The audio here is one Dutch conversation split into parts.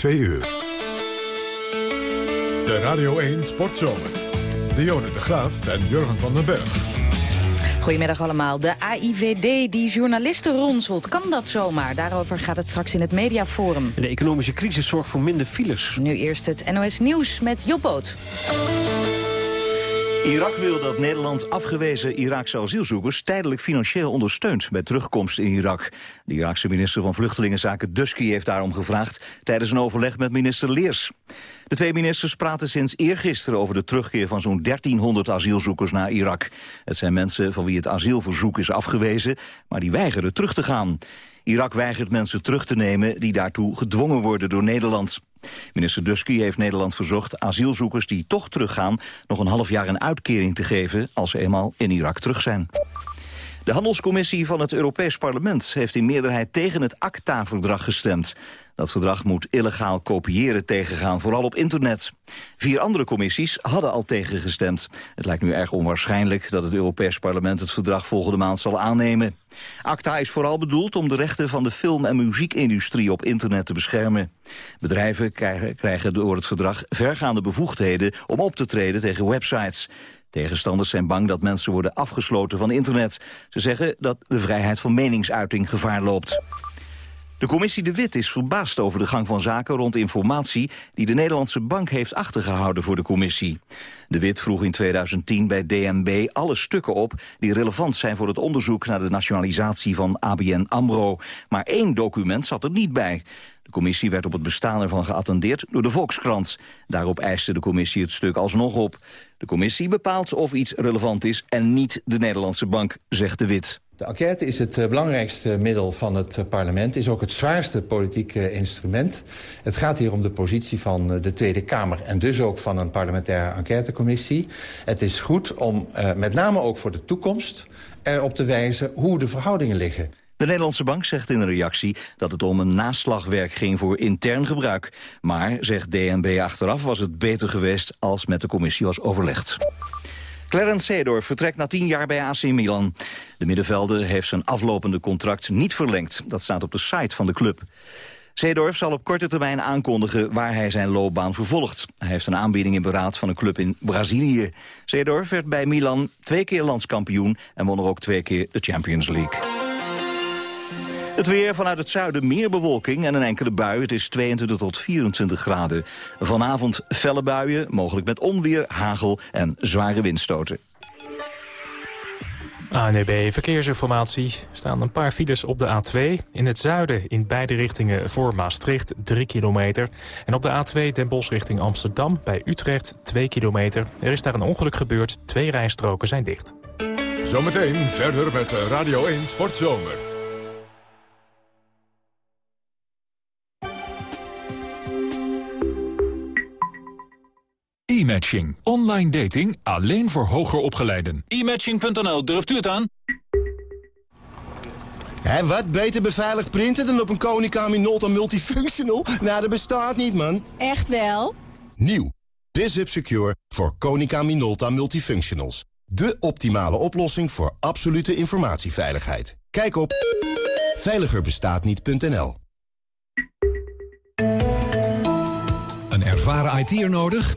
2 uur. De Radio 1 Sportzomer. Dionne de Graaf en Jurgen van den Berg. Goedemiddag allemaal. De AIVD die journalisten ronselt. Kan dat zomaar? Daarover gaat het straks in het Mediaforum. De economische crisis zorgt voor minder files. Nu eerst het NOS Nieuws met Job Boot. Irak wil dat Nederland afgewezen Iraakse asielzoekers tijdelijk financieel ondersteunt bij terugkomst in Irak. De Iraakse minister van Vluchtelingenzaken Dusky heeft daarom gevraagd tijdens een overleg met minister Leers. De twee ministers praten sinds eergisteren over de terugkeer van zo'n 1300 asielzoekers naar Irak. Het zijn mensen van wie het asielverzoek is afgewezen, maar die weigeren terug te gaan. Irak weigert mensen terug te nemen die daartoe gedwongen worden door Nederland. Minister Dusky heeft Nederland verzocht asielzoekers die toch teruggaan... nog een half jaar een uitkering te geven als ze eenmaal in Irak terug zijn. De handelscommissie van het Europees Parlement heeft in meerderheid tegen het ACTA-verdrag gestemd. Dat verdrag moet illegaal kopiëren tegengaan, vooral op internet. Vier andere commissies hadden al tegengestemd. Het lijkt nu erg onwaarschijnlijk dat het Europees Parlement het verdrag volgende maand zal aannemen. ACTA is vooral bedoeld om de rechten van de film- en muziekindustrie op internet te beschermen. Bedrijven krijgen, door het verdrag vergaande bevoegdheden om op te treden tegen websites. Tegenstanders zijn bang dat mensen worden afgesloten van internet. Ze zeggen dat de vrijheid van meningsuiting gevaar loopt. De commissie De Wit is verbaasd over de gang van zaken rond informatie die de Nederlandse bank heeft achtergehouden voor de commissie. De Wit vroeg in 2010 bij DNB alle stukken op die relevant zijn voor het onderzoek naar de nationalisatie van ABN AMRO. Maar één document zat er niet bij. De commissie werd op het bestaan ervan geattendeerd door de Volkskrant. Daarop eiste de commissie het stuk alsnog op. De commissie bepaalt of iets relevant is en niet de Nederlandse bank, zegt De Wit. De enquête is het belangrijkste middel van het parlement. is ook het zwaarste politieke instrument. Het gaat hier om de positie van de Tweede Kamer... en dus ook van een parlementaire enquêtecommissie. Het is goed om, met name ook voor de toekomst... erop te wijzen hoe de verhoudingen liggen. De Nederlandse Bank zegt in een reactie dat het om een naslagwerk ging voor intern gebruik. Maar, zegt DNB achteraf, was het beter geweest als met de commissie was overlegd. Clarence Seedorf vertrekt na tien jaar bij AC Milan. De middenvelder heeft zijn aflopende contract niet verlengd. Dat staat op de site van de club. Zeedorf zal op korte termijn aankondigen waar hij zijn loopbaan vervolgt. Hij heeft een aanbieding in beraad van een club in Brazilië. Zeedorf werd bij Milan twee keer landskampioen en won er ook twee keer de Champions League. Het weer vanuit het zuiden meer bewolking en een enkele bui. Het is 22 tot 24 graden. Vanavond felle buien, mogelijk met onweer, hagel en zware windstoten. ANEB Verkeersinformatie. Er staan een paar files op de A2. In het zuiden in beide richtingen voor Maastricht 3 kilometer. En op de A2 Den Bosch richting Amsterdam bij Utrecht 2 kilometer. Er is daar een ongeluk gebeurd. Twee rijstroken zijn dicht. Zometeen verder met Radio 1 Sportzomer. E-matching. Online dating alleen voor hoger opgeleiden. E-matching.nl, durft u het aan? Hé, wat beter beveiligd printen dan op een Konica Minolta Multifunctional? Nou, dat bestaat niet, man. Echt wel? Nieuw. BizHub Secure voor Konica Minolta Multifunctionals. De optimale oplossing voor absolute informatieveiligheid. Kijk op veiligerbestaatniet.nl Een ervaren IT'er nodig?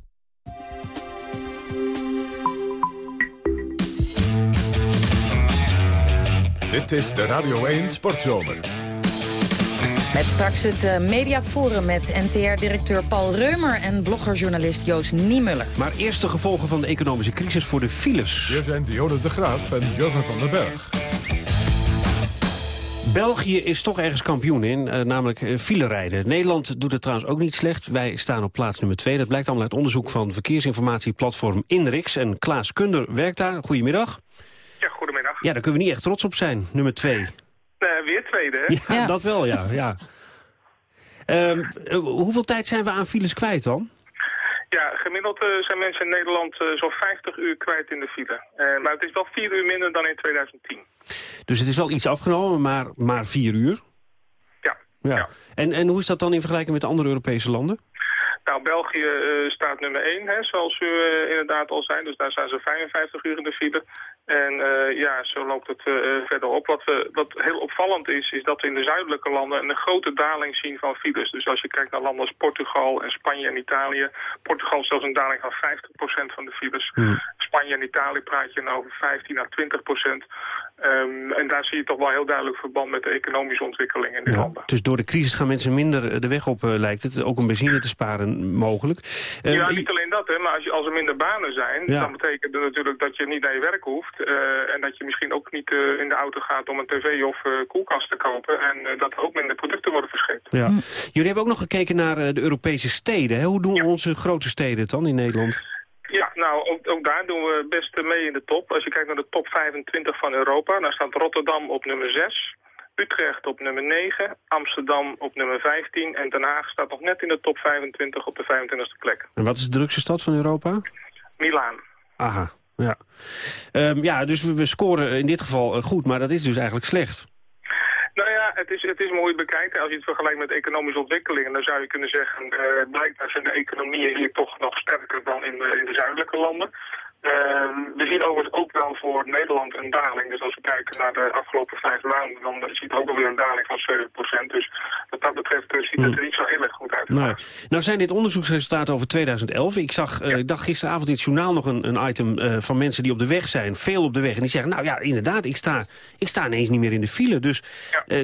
Dit is de Radio 1 Sportzomer. Met straks het uh, mediaforum met NTR-directeur Paul Reumer... en bloggerjournalist Joost Niemuller. Maar eerst de gevolgen van de economische crisis voor de files. Hier zijn Dionne de Graaf en Jurgen van den Berg. België is toch ergens kampioen in, uh, namelijk uh, filerijden. Nederland doet het trouwens ook niet slecht. Wij staan op plaats nummer 2. Dat blijkt allemaal uit onderzoek van verkeersinformatieplatform Inrix. En Klaas Kunder werkt daar. Goedemiddag. Ja, goedemiddag. Ja, daar kunnen we niet echt trots op zijn, nummer 2. Uh, weer tweede, hè? Ja, dat wel, ja. ja. Um, hoeveel tijd zijn we aan files kwijt dan? Ja, gemiddeld eh, zijn mensen in Nederland eh, zo'n 50 uur kwijt in de file. Eh, maar het is wel vier uur minder dan in 2010. Dus het is wel iets afgenomen, maar maar vier uur? Ja. ja. En, en hoe is dat dan in vergelijking met andere Europese landen? Nou, België eh, staat nummer 1, hè, zoals u eh, inderdaad al zei. Dus daar staan ze 55 uur in de file. En eh, ja, zo loopt het eh, verder op. Wat, we, wat heel opvallend is, is dat we in de zuidelijke landen een grote daling zien van files. Dus als je kijkt naar landen als Portugal en Spanje en Italië. Portugal zelfs een daling van 50% van de files. Spanje en Italië praat je nou over 15 à 20%. Ehm, en daar zie je toch wel heel duidelijk verband met de economische ontwikkeling in die landen. Dus door de crisis gaan mensen minder eh, de weg op, eh, lijkt het. Ook om benzine te sparen mogelijk. Eh, ja, niet alleen dat, hè, maar als, je, als er minder banen zijn, Ja. dan betekent dat natuurlijk dat je niet naar je werk hoeft. eh, en dat je misschien ook niet in de auto gaat om een tv of koelkast te kopen. En dat er ook minder producten worden verscheept. ja. Jullie hebben ook nog gekeken naar de Europese steden. Hè? Hoe doen onze grote steden het dan in Nederland? Ja, nou, ook, ook daar doen we best mee in de top. Als je kijkt naar de top 25 van Europa, dan staat Rotterdam op nummer 6. Utrecht op nummer 9, Amsterdam op nummer 15 en Den Haag staat nog net in de top 25 op de 25e plek. En wat is de drukste stad van Europa? Milaan. Aha, ja. Ehm, ja, dus we, we scoren in dit geval eh, goed, maar dat is dus eigenlijk slecht. Nou ja, het is, het is het bekijkt. Als je het vergelijkt met economische ontwikkelingen, dan zou je kunnen zeggen, eh blijkbaar zijn de economieën hier toch nog sterker dan in in de zuidelijke landen. Ehm, we zien overigens ook wel voor Nederland een daling. Dus als we kijken naar de afgelopen vijf maanden, dan zie je ook alweer een daling van 7%. Dus wat dat betreft eh, ziet het er niet zo heel erg goed uit. Nou, nou zijn dit onderzoeksresultaten over 2011. Ik zag, eh, ik dacht gisteravond in het journaal nog een, een item eh, van mensen die op de weg zijn. Veel op de weg. En die zeggen, nou ja, inderdaad, ik sta, ik sta ineens niet meer in de file. Dus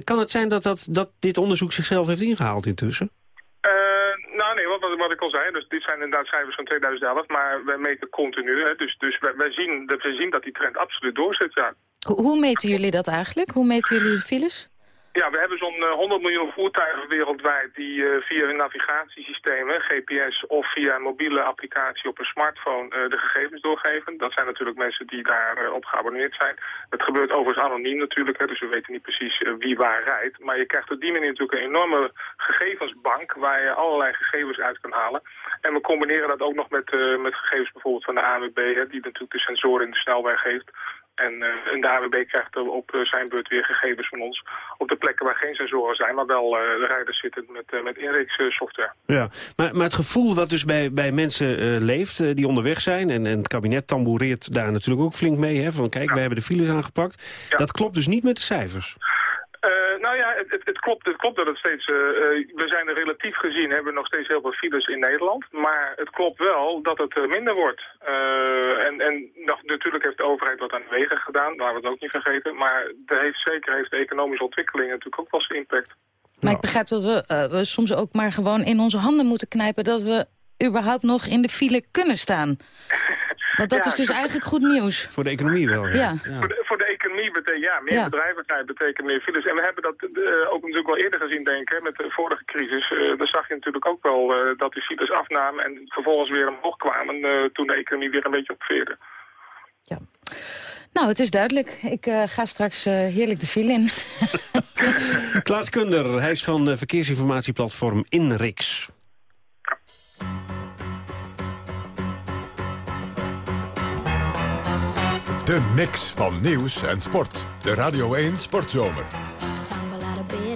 kan het zijn dat, dat, dat dit onderzoek zichzelf heeft ingehaald intussen? Nou nee, wat, ik al zei, dus dit zijn inderdaad cijfers van 2011, maar wij meten continu. Hè, dus dus wij, wij, zien, dat, wij zien dat die trend absoluut doorzet, ja. Hoe meten jullie dat eigenlijk? Hoe meten jullie de files? Ja, we hebben zo'n eh, 100 miljoen voertuigen wereldwijd die eh, via hun navigatiesystemen, GPS of via een mobiele applicatie op een smartphone eh, de gegevens doorgeven. Dat zijn natuurlijk mensen die daarop op geabonneerd zijn. Het gebeurt overigens anoniem natuurlijk, hè, dus we weten niet precies eh, wie waar rijdt. Maar je krijgt op die manier natuurlijk een enorme gegevensbank waar je allerlei gegevens uit kan halen. En we combineren dat ook nog met, eh, met gegevens bijvoorbeeld van de ANWB, die natuurlijk de sensoren in de snelweg heeft. En, eh, en de AWB krijgt er op eh, zijn beurt weer gegevens van ons op de plekken waar geen sensoren zijn, maar wel eh, de rijders zitten met, uh, met inrikssoftware. Ja, maar, maar het gevoel dat dus bij, bij mensen uh, leeft uh, die onderweg zijn... En, en het kabinet tamboureert daar natuurlijk ook flink mee... Hè, van kijk, ja. we hebben de files aangepakt. Ja. Dat klopt dus niet met de cijfers. Het, klopt, het klopt dat het steeds... Uh, we zijn er relatief gezien, hebben we nog steeds heel veel files in Nederland. Maar het klopt wel dat het uh, minder wordt. en en nog, natuurlijk heeft de overheid wat aan de wegen gedaan, laten we het ook niet vergeten. Maar de heeft, zeker heeft de economische ontwikkeling natuurlijk ook wel zijn impact. Maar ik begrijp dat we, uh, we soms ook maar gewoon in onze handen moeten knijpen... dat we überhaupt nog in de file kunnen staan. Want dat ja, is dus eigenlijk goed nieuws. Voor de economie wel, ja. ja. ja. Voor, de, voor, de, economie betekent, ja, meer bedrijvigheid betekent meer files. En we hebben dat uh, ook natuurlijk wel eerder gezien, denk ik, met de vorige crisis. Uh, daar zag je natuurlijk ook wel uh, dat die files afnamen en vervolgens weer omhoog kwamen toen de economie weer een beetje opveerde. Ja. Nou, het is duidelijk. Ik uh, ga straks uh, heerlijk de file in. Klaas Kunder, hij is van verkeersinformatieplatform Inrix. De mix van nieuws en sport. De Radio 1 Sportzomer.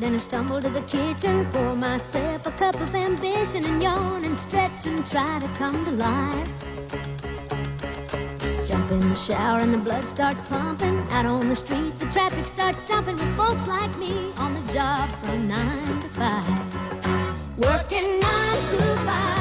And I stumble to the kitchen. Pour myself a cup of ambition And yawn and stretch and try to come to life. Jump in the shower and the blood starts pumping. Out on the streets the traffic starts jumping With folks like me on the job from 9 to 5 Working 9 to 5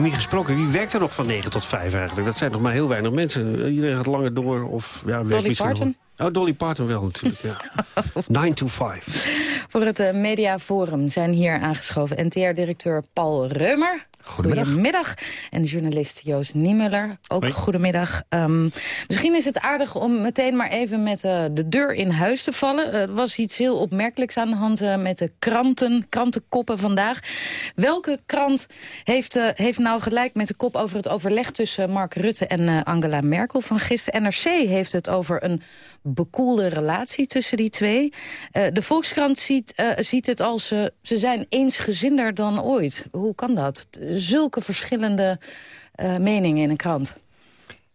Economie gesproken, wie werkt er nog van 9 tot 5 eigenlijk? Dat zijn nog maar heel weinig mensen. Iedereen gaat langer door of... Ja, werkt Dolly nog Parton? Oh, Dolly Parton wel natuurlijk, ja. 9 to 5. Voor het eh, Mediaforum zijn hier aangeschoven NTR-directeur Paul Reumer. Goedemiddag. Goedemiddag. En de journalist Joost Niemuller. Ook Hoi. goedemiddag. Ehm, misschien is het aardig om meteen maar even met eh, de deur in huis te vallen. Eh, Er was iets heel opmerkelijks aan de hand eh, met de kranten, krantenkoppen vandaag. Welke krant heeft, heeft nou gelijk met de kop over het overleg tussen Mark Rutte en Angela Merkel van gisteren? NRC heeft het over een bekoelde relatie tussen die twee. De Volkskrant ziet, ziet het als ze zijn eensgezinder dan ooit. Hoe kan dat? Zulke verschillende eh, meningen in een krant.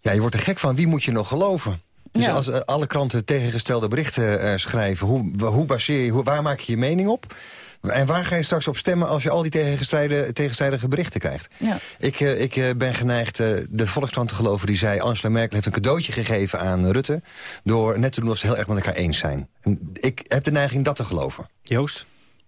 Ja, je wordt er gek van. Wie moet je nog geloven? Dus Ja. als eh, alle kranten tegengestelde berichten eh, schrijven... Hoe, hoe baseer je, hoe, waar maak je je mening op? En waar ga je straks op stemmen als je al die tegenstrijdige, tegenstrijdige berichten krijgt? Ja. Ik, eh, ik eh, ben geneigd eh, de Volkskrant te geloven die zei... Angela Merkel heeft een cadeautje gegeven aan Rutte... door net te doen of ze heel erg met elkaar eens zijn. En ik heb de neiging dat te geloven. Joost?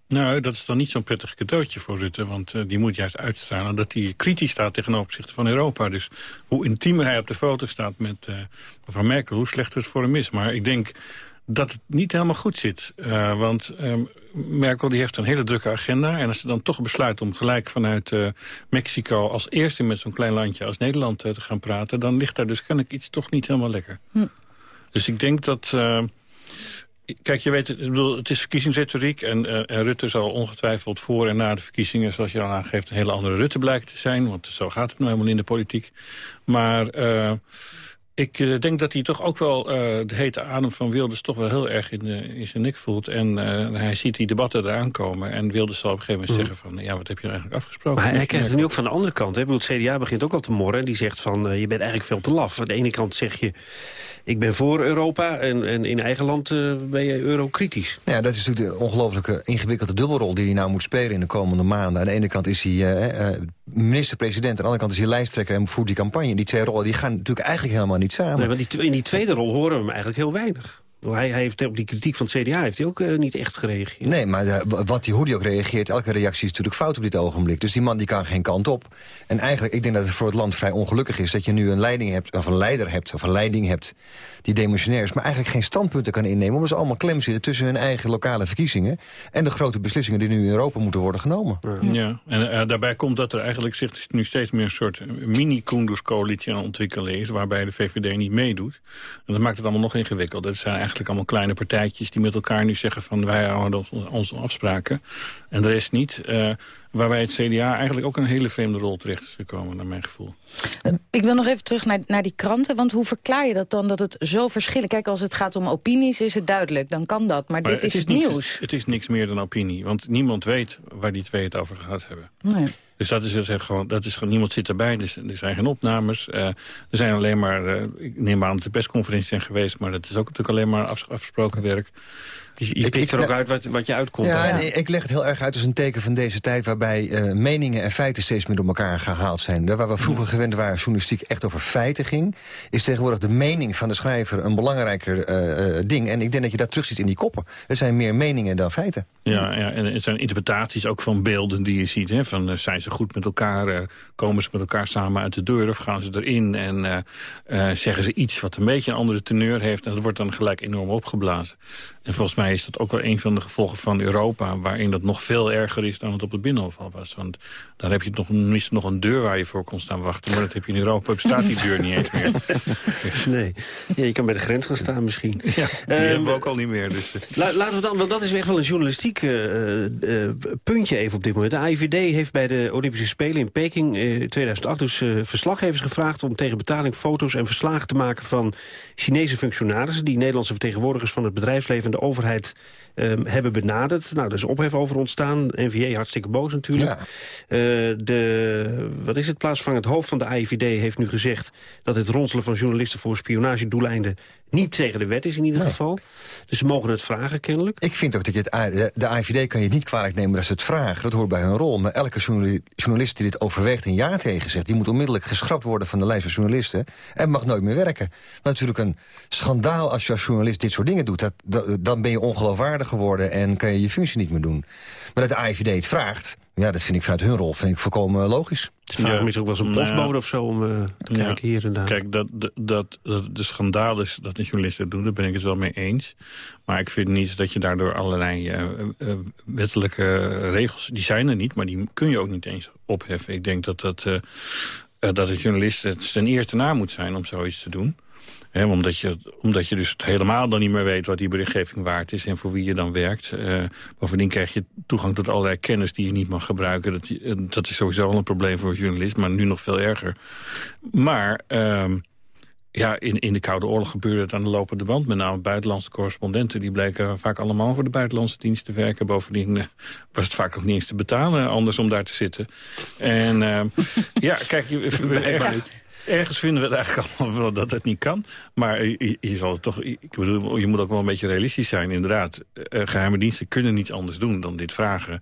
Nou, dat is dan niet zo'n prettig cadeautje voor Rutte. Want eh, die moet juist uitstralen dat hij kritisch staat tegenover opzichte van Europa. Dus hoe intiemer hij op de foto staat met eh, mevrouw Merkel... hoe slechter het voor hem is. Maar ik denk dat het niet helemaal goed zit. Eh, want ehm, Merkel die heeft een hele drukke agenda. En als ze dan toch besluit om gelijk vanuit Mexico... als eerste met zo'n klein landje als Nederland te gaan praten... dan ligt daar dus kennelijk iets toch niet helemaal lekker. Hm. Dus ik denk dat... Kijk, je weet, het, ik bedoel, het is verkiezingsretoriek... En, eh, en Rutte zal ongetwijfeld voor en na de verkiezingen... zoals je al aangeeft, een hele andere Rutte blijkt te zijn. Want zo gaat het nou helemaal in de politiek. Maar eh, ik eh, denk dat hij toch ook wel eh, de hete adem van Wilders... toch wel heel erg in, de, in zijn nek voelt. En eh, hij ziet die debatten eraan komen. En Wilders zal op een gegeven moment Mhm. zeggen van... ja, wat heb je nou eigenlijk afgesproken? Maar hij, krijgt het nu ook van de andere kant. Hè? Ik bedoel, het CDA begint ook al te morren. Die zegt van, eh, je bent eigenlijk veel te laf. Aan de ene kant zeg je, ik ben voor Europa. En, en in eigen land eh, ben je eurokritisch. Nou Ja, dat is natuurlijk de ongelooflijke ingewikkelde dubbelrol... die hij nou moet spelen in de komende maanden. Aan de ene kant is hij eh, eh, minister-president... aan de andere kant is hij lijsttrekker en voert die campagne. Die twee rollen die gaan natuurlijk eigenlijk helemaal niet Nee, want in die tweede rol horen we hem eigenlijk heel weinig. Hij, hij heeft op die kritiek van het CDA heeft hij ook eh, niet echt gereageerd. Nee, maar eh, wat die, hoe die ook reageert, elke reactie is natuurlijk fout op dit ogenblik. Dus die man die kan geen kant op. En eigenlijk, ik denk dat het voor het land vrij ongelukkig is... dat je nu een leiding hebt, of een leider hebt, of een leiding hebt... die demissionair is, maar eigenlijk geen standpunten kan innemen... omdat ze allemaal klem zitten tussen hun eigen lokale verkiezingen... en de grote beslissingen die nu in Europa moeten worden genomen. Ja, en eh, daarbij komt dat er eigenlijk zich nu steeds meer een soort mini-Koenders-coalitie aan het ontwikkelen is... waarbij de VVD niet meedoet. En dat maakt het allemaal nog ingewikkelder. Het zijn eigenlijk allemaal kleine partijtjes die met elkaar nu zeggen van... wij houden ons- onze afspraken en de rest niet. eh, waarbij het CDA eigenlijk ook een hele vreemde rol terecht is gekomen, naar mijn gevoel. Ik wil nog even terug naar, naar die kranten. Want hoe verklaar je dat dan dat het zo verschillen? Kijk, als het gaat om opinies is het duidelijk. Dan kan dat. Maar, Maar dit is het niks- nieuws. Het is niks meer dan opinie, want niemand weet waar die twee het over gehad hebben. Nee. Dus dat is, gewoon, dat is gewoon, niemand zit erbij, dus er zijn geen opnames. eh, er zijn alleen maar, eh, ik neem aan dat de persconferenties zijn geweest... maar dat is ook natuurlijk alleen maar af- afgesproken werk. Je, je pikt er ook uit wat, wat je uitkomt. Ja, en ik leg het heel erg uit als een teken van deze tijd... waarbij eh, meningen en feiten steeds meer door elkaar gehaald zijn. Daar Waar we vroeger gewend waren journalistiek echt over feiten ging... is tegenwoordig de mening van de schrijver een belangrijker eh, eh, ding. En ik denk dat je dat terugziet in die koppen. Er zijn meer meningen dan feiten. Ja, ja, en het zijn interpretaties ook van beelden die je ziet. Hè, van, zijn ze ze goed met elkaar, komen ze met elkaar samen uit de deur... of gaan ze erin en zeggen ze iets wat een beetje een andere teneur heeft... en dat wordt dan gelijk enorm opgeblazen. En volgens mij is dat ook wel een van de gevolgen van Europa... waarin dat nog veel erger is dan het op het Binnenhof al was. Want daar heb je nog, minstens nog een deur waar je voor kon staan wachten. Maar dat heb je in Europa, bestaat die deur niet eens meer. Nee, ja, je kan bij de grens gaan staan misschien. Ja, die Ehm, hebben we ook al niet meer. Dus, La- laten we dan, want dat is echt wel een journalistiek eh, eh, puntje even op dit moment. De AIVD heeft bij de Olympische Spelen in Peking eh, 2008 dus eh, verslaggevers gevraagd... om tegen betaling foto's en verslagen te maken van Chinese functionarissen... die Nederlandse vertegenwoordigers van het bedrijfsleven en de overheid ehm, hebben benaderd. Nou, er is ophef over ontstaan. NVA hartstikke boos natuurlijk. Eh, de, wat is het, plaatsvangend hoofd van de AIVD heeft nu gezegd... dat het ronselen van journalisten voor spionagedoeleinden... niet tegen de wet is in ieder geval. Dus ze mogen het vragen kennelijk. Ik vind ook dat je het, de- AIVD kan je niet kwalijk nemen dat ze het vragen. Dat hoort bij hun rol. Maar elke journali- journalist die dit overweegt en ja tegen zegt... die moet onmiddellijk geschrapt worden van de lijst van journalisten... en mag nooit meer werken. Dat is natuurlijk een schandaal als je als journalist dit soort dingen doet. Dat, dat- dan ben je ongeloofwaardig geworden en kan je je functie niet meer doen. Maar dat de AIVD het vraagt... Ja, dat vind ik vanuit hun rol vind ik volkomen logisch. Ze vragen misschien ook wel eens een Nou ja. postbode of zo om eh, te Ja. kijken hier en daar. Kijk, dat, dat, dat, de schandaal is dat een journalist dat doet, daar ben ik het wel mee eens. Maar ik vind niet dat je daardoor allerlei eh, eh, wettelijke regels, die zijn er niet, maar die kun je ook niet eens opheffen. Ik denk dat, dat, dat het journalist het ten eerste na moet zijn om zoiets te doen. Hè, omdat, je, omdat je dus helemaal dan niet meer weet wat die berichtgeving waard is... en voor wie je dan werkt. Eh, bovendien krijg je toegang tot allerlei kennis die je niet mag gebruiken. Dat, eh, dat is sowieso al een probleem voor een journalist, maar nu nog veel erger. Maar ehm, ja, in, in de Koude Oorlog gebeurde het aan de lopende band. Met name buitenlandse correspondenten. Die bleken vaak allemaal voor de buitenlandse dienst te werken. Bovendien eh, was het vaak ook niet eens te betalen anders om daar te zitten. En ehm, ja, kijk, je, ergens, vinden we het eigenlijk allemaal wel dat het niet kan. Maar je, je zal het toch, ik bedoel, je moet ook wel een beetje realistisch zijn. Inderdaad, Eh, geheime diensten kunnen niets anders doen dan dit vragen.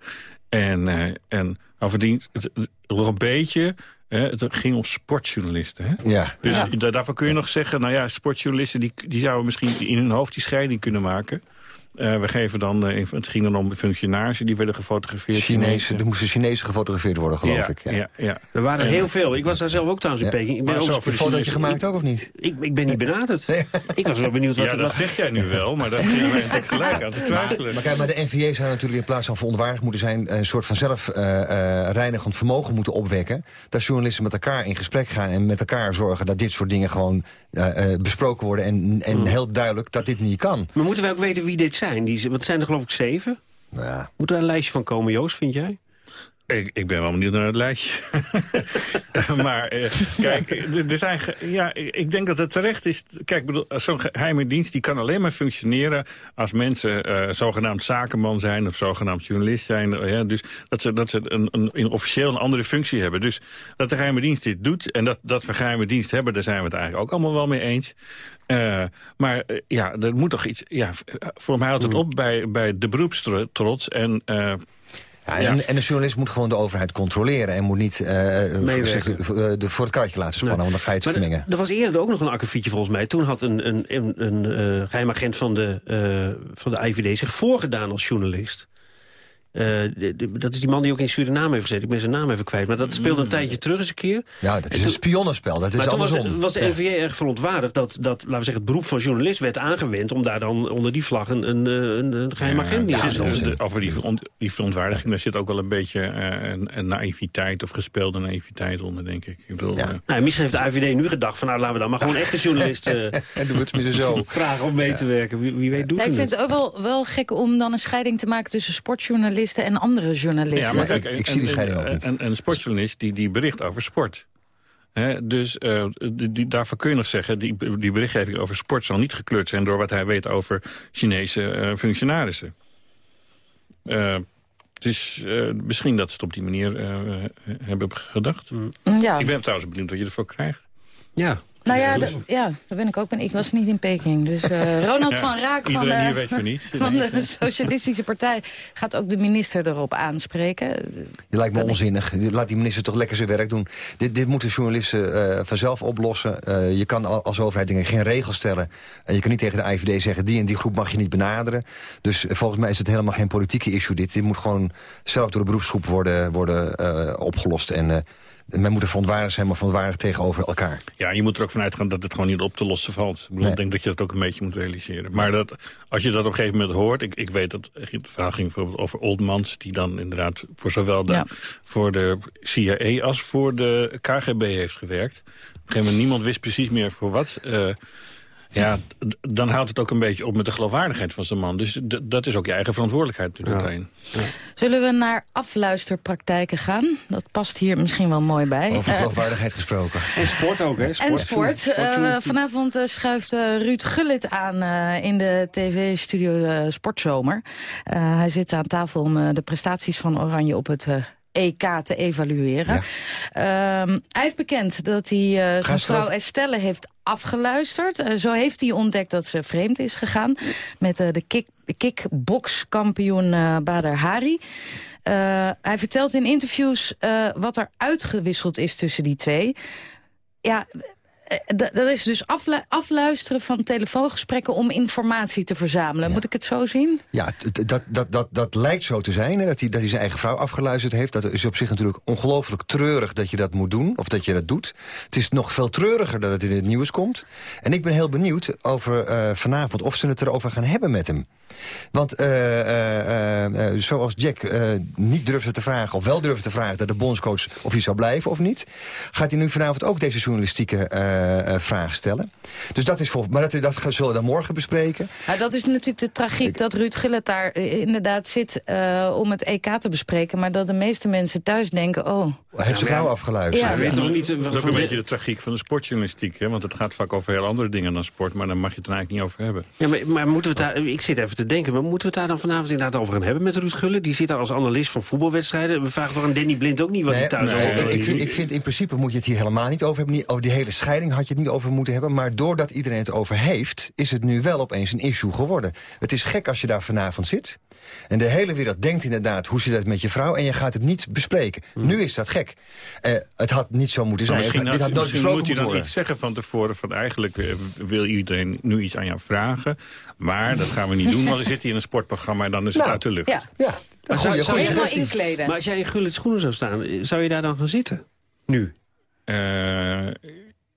En, eh, en het- nog een beetje... Hè, het ging om sportjournalisten. Hè? Ja. Dus Ja. da- daarvan kun je nog zeggen... nou ja, sportjournalisten die, die zouden misschien in hun hoofd die scheiding kunnen maken. Eh, we geven dan, eh, het ging dan om functionarissen die werden gefotografeerd. Chinese, er moesten Chinezen gefotografeerd worden, geloof ja, ik. Ja. Ja, ja. Er waren En- heel veel. Ik was daar zelf ook trouwens in Ja. Peking. Ik ben Maar ook zo, voor de Een fotootje Chinezen- gemaakt ook of niet? Ik, ik ben niet benaderd. ik was wel benieuwd wat Ja, er dat was. zeg jij nu wel, maar dat beginnen wij natuurlijk gelijk aan te twijfelen. Maar kijk, maar de NVA zou natuurlijk in plaats van verontwaardigd moeten zijn... een soort van zelfreinigend vermogen moeten opwekken. Dat journalisten met elkaar in gesprek gaan en met elkaar zorgen... dat dit soort dingen gewoon eh, eh, besproken worden. En, en heel duidelijk dat dit niet kan. Maar moeten wij ook weten wie dit zijn? Die, het zijn er geloof ik zeven. Nou ja. Moet er een lijstje van komen, Joost, vind jij? Ik, ik ben wel benieuwd naar het lijstje. maar eh, kijk, er- zijn, ja, ik denk dat het terecht is. Kijk, bedoel, zo'n geheime dienst die kan alleen maar functioneren als mensen eh, zogenaamd zakenman zijn of zogenaamd journalist zijn. eh, ja, dus dat ze, dat ze een, een, een officieel een andere functie hebben. Dus dat de geheime dienst dit doet en dat, dat we geheime dienst hebben, daar zijn we het eigenlijk ook allemaal wel mee eens. Eh, maar eh, ja, er moet toch iets. Ja, voor mij houdt het op bij, bij de beroepstrots en. Ja, Ja. en, de journalist moet gewoon de overheid controleren... en moet niet eh, de, voor het karretje laten spannen, want dan ga je het vermengen. er was eerder ook nog een akkefietje volgens mij. Toen had een, een, een, een eh, geheimagent van de, van de IVD zich voorgedaan als journalist. Eh, de- de- dat is die man die ook in Suriname heeft gezeten. Ik ben zijn naam even kwijt. Maar dat speelde een tijdje terug eens een keer. Ja, dat is een spionnenspel, dat is maar toen was, andersom. de- was de Ja. NVA erg verontwaardigd dat, dat laten we zeggen, het beroep van journalist werd aangewend... om daar dan onder die vlag een, een, eh, een, een geheim agent Ja, te er over die, die verontwaardiging, daar zit ook wel een beetje eh, een, een naïviteit of gespeelde naïviteit onder, denk ik. ik bedoel, Nou, misschien heeft de IVD nu gedacht van nou laten we dan maar gewoon echte journalisten en het zo. vragen om mee te werken. Wie, wie weet doet Ja, ik het. vind het ook wel, wel gek om dan een scheiding te maken tussen sportjournalisten en andere journalisten. ja, maar kijk, ik zie die scheiding ook een, niet. Een, een sportjournalist die, die bericht over sport. Hè, dus eh, die, die- daarvoor kun je nog zeggen, die, die berichtgeving over sport zal niet gekleurd zijn door wat hij weet over Chinese eh, functionarissen. Eh, dus misschien dat ze het op die manier hebben gedacht. Ja. Ik ben trouwens benieuwd wat je ervoor krijgt. Ja, Nou ja, da- ja, daar ben ik ook. Ben. Ik was niet in Peking. Dus eh, Ronald Ja, van Raak van, iedereen hier de, weet van niet. van de Socialistische Partij gaat ook de minister erop aanspreken. Je lijkt me onzinnig. Laat die minister toch lekker zijn werk doen. Dit, dit moeten journalisten eh, vanzelf oplossen. Eh, je kan al- als overheid dingen geen regels stellen. En je kan niet tegen de IVD zeggen... die en die groep mag je niet benaderen. Dus volgens mij is het helemaal geen politieke issue dit. Dit moet gewoon zelf door de beroepsgroep worden, worden eh, opgelost. En eh, men moet er verontwaardigd zijn, maar verontwaardigd tegenover elkaar. Ja, je moet er ook vanuit gaan dat het gewoon niet op te lossen valt. Ik, bedoel, Nee. ik denk dat je dat ook een beetje moet realiseren. Maar dat, als je dat op een gegeven moment hoort... Ik, ik weet dat het verhaal ging bijvoorbeeld over Oldmans... die dan inderdaad voor zowel de, Ja. voor de CIA als voor de KGB heeft gewerkt. Op een gegeven moment niemand wist precies meer voor wat... Eh, ja, dan houdt het ook een beetje op met de geloofwaardigheid van zo'n man. Dus dat is ook je eigen verantwoordelijkheid natuurlijk meteen. Zullen we naar afluisterpraktijken gaan? Dat past hier misschien wel mooi bij. Over Eh, geloofwaardigheid gesproken. En sport ook, hè? en sport. Eh, vanavond eh, schuift eh, Ruud Gullit aan eh, in de tv-studio Sportzomer. Eh, hij zit aan tafel om eh, de prestaties van Oranje op het... EK te evalueren. Ehm, hij heeft bekend dat hij eh, zijn vrouw Estelle heeft afgeluisterd. Eh, zo heeft hij ontdekt dat ze vreemd is gegaan met eh, de kick, kickbokskampioen eh Bader Hari. Hij vertelt in interviews wat er uitgewisseld is tussen die twee. Ja, dat is dus aflu- afluisteren van telefoongesprekken om informatie te verzamelen. Moet ik het zo zien? Ja, dat, dat, dat, dat lijkt zo te zijn, hè, dat, hij, dat hij zijn eigen vrouw afgeluisterd heeft. Dat is op zich natuurlijk ongelooflijk treurig dat je dat moet doen, of dat je dat doet. Het is nog veel treuriger dat het in het nieuws komt. En ik ben heel benieuwd over eh, vanavond of ze het erover gaan hebben met hem. Want eh, eh, eh, eh, zoals Jack eh, niet durfde te vragen, of wel durfde te vragen... dat de bondscoach of hij zou blijven of niet... gaat hij nu vanavond ook deze journalistieke eh, eh, vraag stellen. Dus dat is vol, maar dat, dat gaan- zullen we dan morgen bespreken. Nou, dat is natuurlijk de tragiek dat Ruud Gullit daar inderdaad zit eh, om het EK te bespreken. Maar dat de meeste mensen thuis denken, oh... Hij heeft zijn vrouw afgeluisterd. Ja. Weet toch niet... Dat is ook een de- beetje de tragiek van de sportjournalistiek. Hè? Want het gaat vaak over heel andere dingen dan sport. Maar daar mag je het dan eigenlijk niet over hebben. Ja, maar, maar moeten we daar, ik zit even te denken, maar moeten we het daar dan vanavond inderdaad over gaan hebben met Ruud Gullit? Die zit daar als analist van voetbalwedstrijden. We vragen toch aan Danny Blind ook niet wat hij thuis nee, allemaal ik, vind, ik vind in principe moet je het hier helemaal niet over hebben. Niet, over die hele scheiding had je het niet over moeten hebben. Maar doordat iedereen het over heeft, is het nu wel opeens een issue geworden. Het is gek als je daar vanavond zit. En de hele wereld denkt inderdaad, hoe zit het met je vrouw? En je gaat het niet bespreken. Nu is dat gek. Eh, het had niet zo moeten zijn. Maar misschien Dit had misschien besproken moet je dan worden. iets zeggen van tevoren. Van eigenlijk eh, wil iedereen nu iets aan jou vragen. Maar dat gaan we niet doen, we zitten hier in een sportprogramma en dan is het Nou, uit de lucht. Ja, Ja, Maar zou- je- goeie helemaal inkleden. Maar als jij in Gullit's schoenen zou staan, zou je daar dan gaan zitten? Nu? Eh,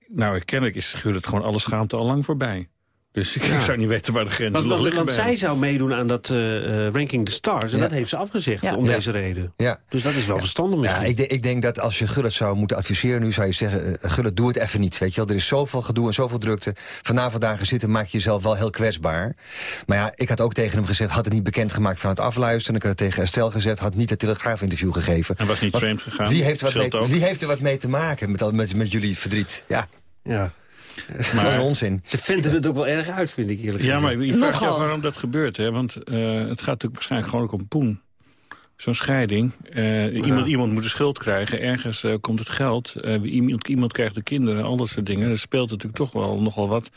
nou, kennelijk is Gullit gewoon alle schaamte al lang voorbij. Dus ik, Ja. zou niet weten waar de grenzen Want, liggen want zij zou meedoen aan dat eh, eh, Ranking the Stars. En Ja. dat heeft ze afgezegd Ja. om Ja. deze reden. Ja. Dus dat is wel verstandig Ja, ik, denk- ik denk dat als je Gullit zou moeten adviseren... nu zou je zeggen, eh, Gullit, doe het even niet. Weet je wel? Er is zoveel gedoe en zoveel drukte. Vanavond dagen zitten maak je jezelf wel heel kwetsbaar. Maar ja, ik had ook tegen hem gezegd... had het niet bekendgemaakt van het afluisteren. Ik had het tegen Estelle gezegd, had niet het Telegraaf-interview gegeven. En was niet vreemd gegaan. Wie heeft, wat mee, wie heeft er wat mee te maken met, al- met, met jullie verdriet? Ja, Ja. Dat is onzin. Ze vinden het ook wel erg uit, vind ik eerlijk Ja, gezegd. maar je vraagt je waarom dat gebeurt. Hè? Want eh, het gaat natuurlijk waarschijnlijk gewoon ook om poen. Zo'n scheiding. Eh, iemand, iemand moet de schuld krijgen. Ergens eh, komt het geld. Eh, iemand, iemand krijgt de kinderen. Al dat soort dingen. Er speelt natuurlijk toch wel nogal wat.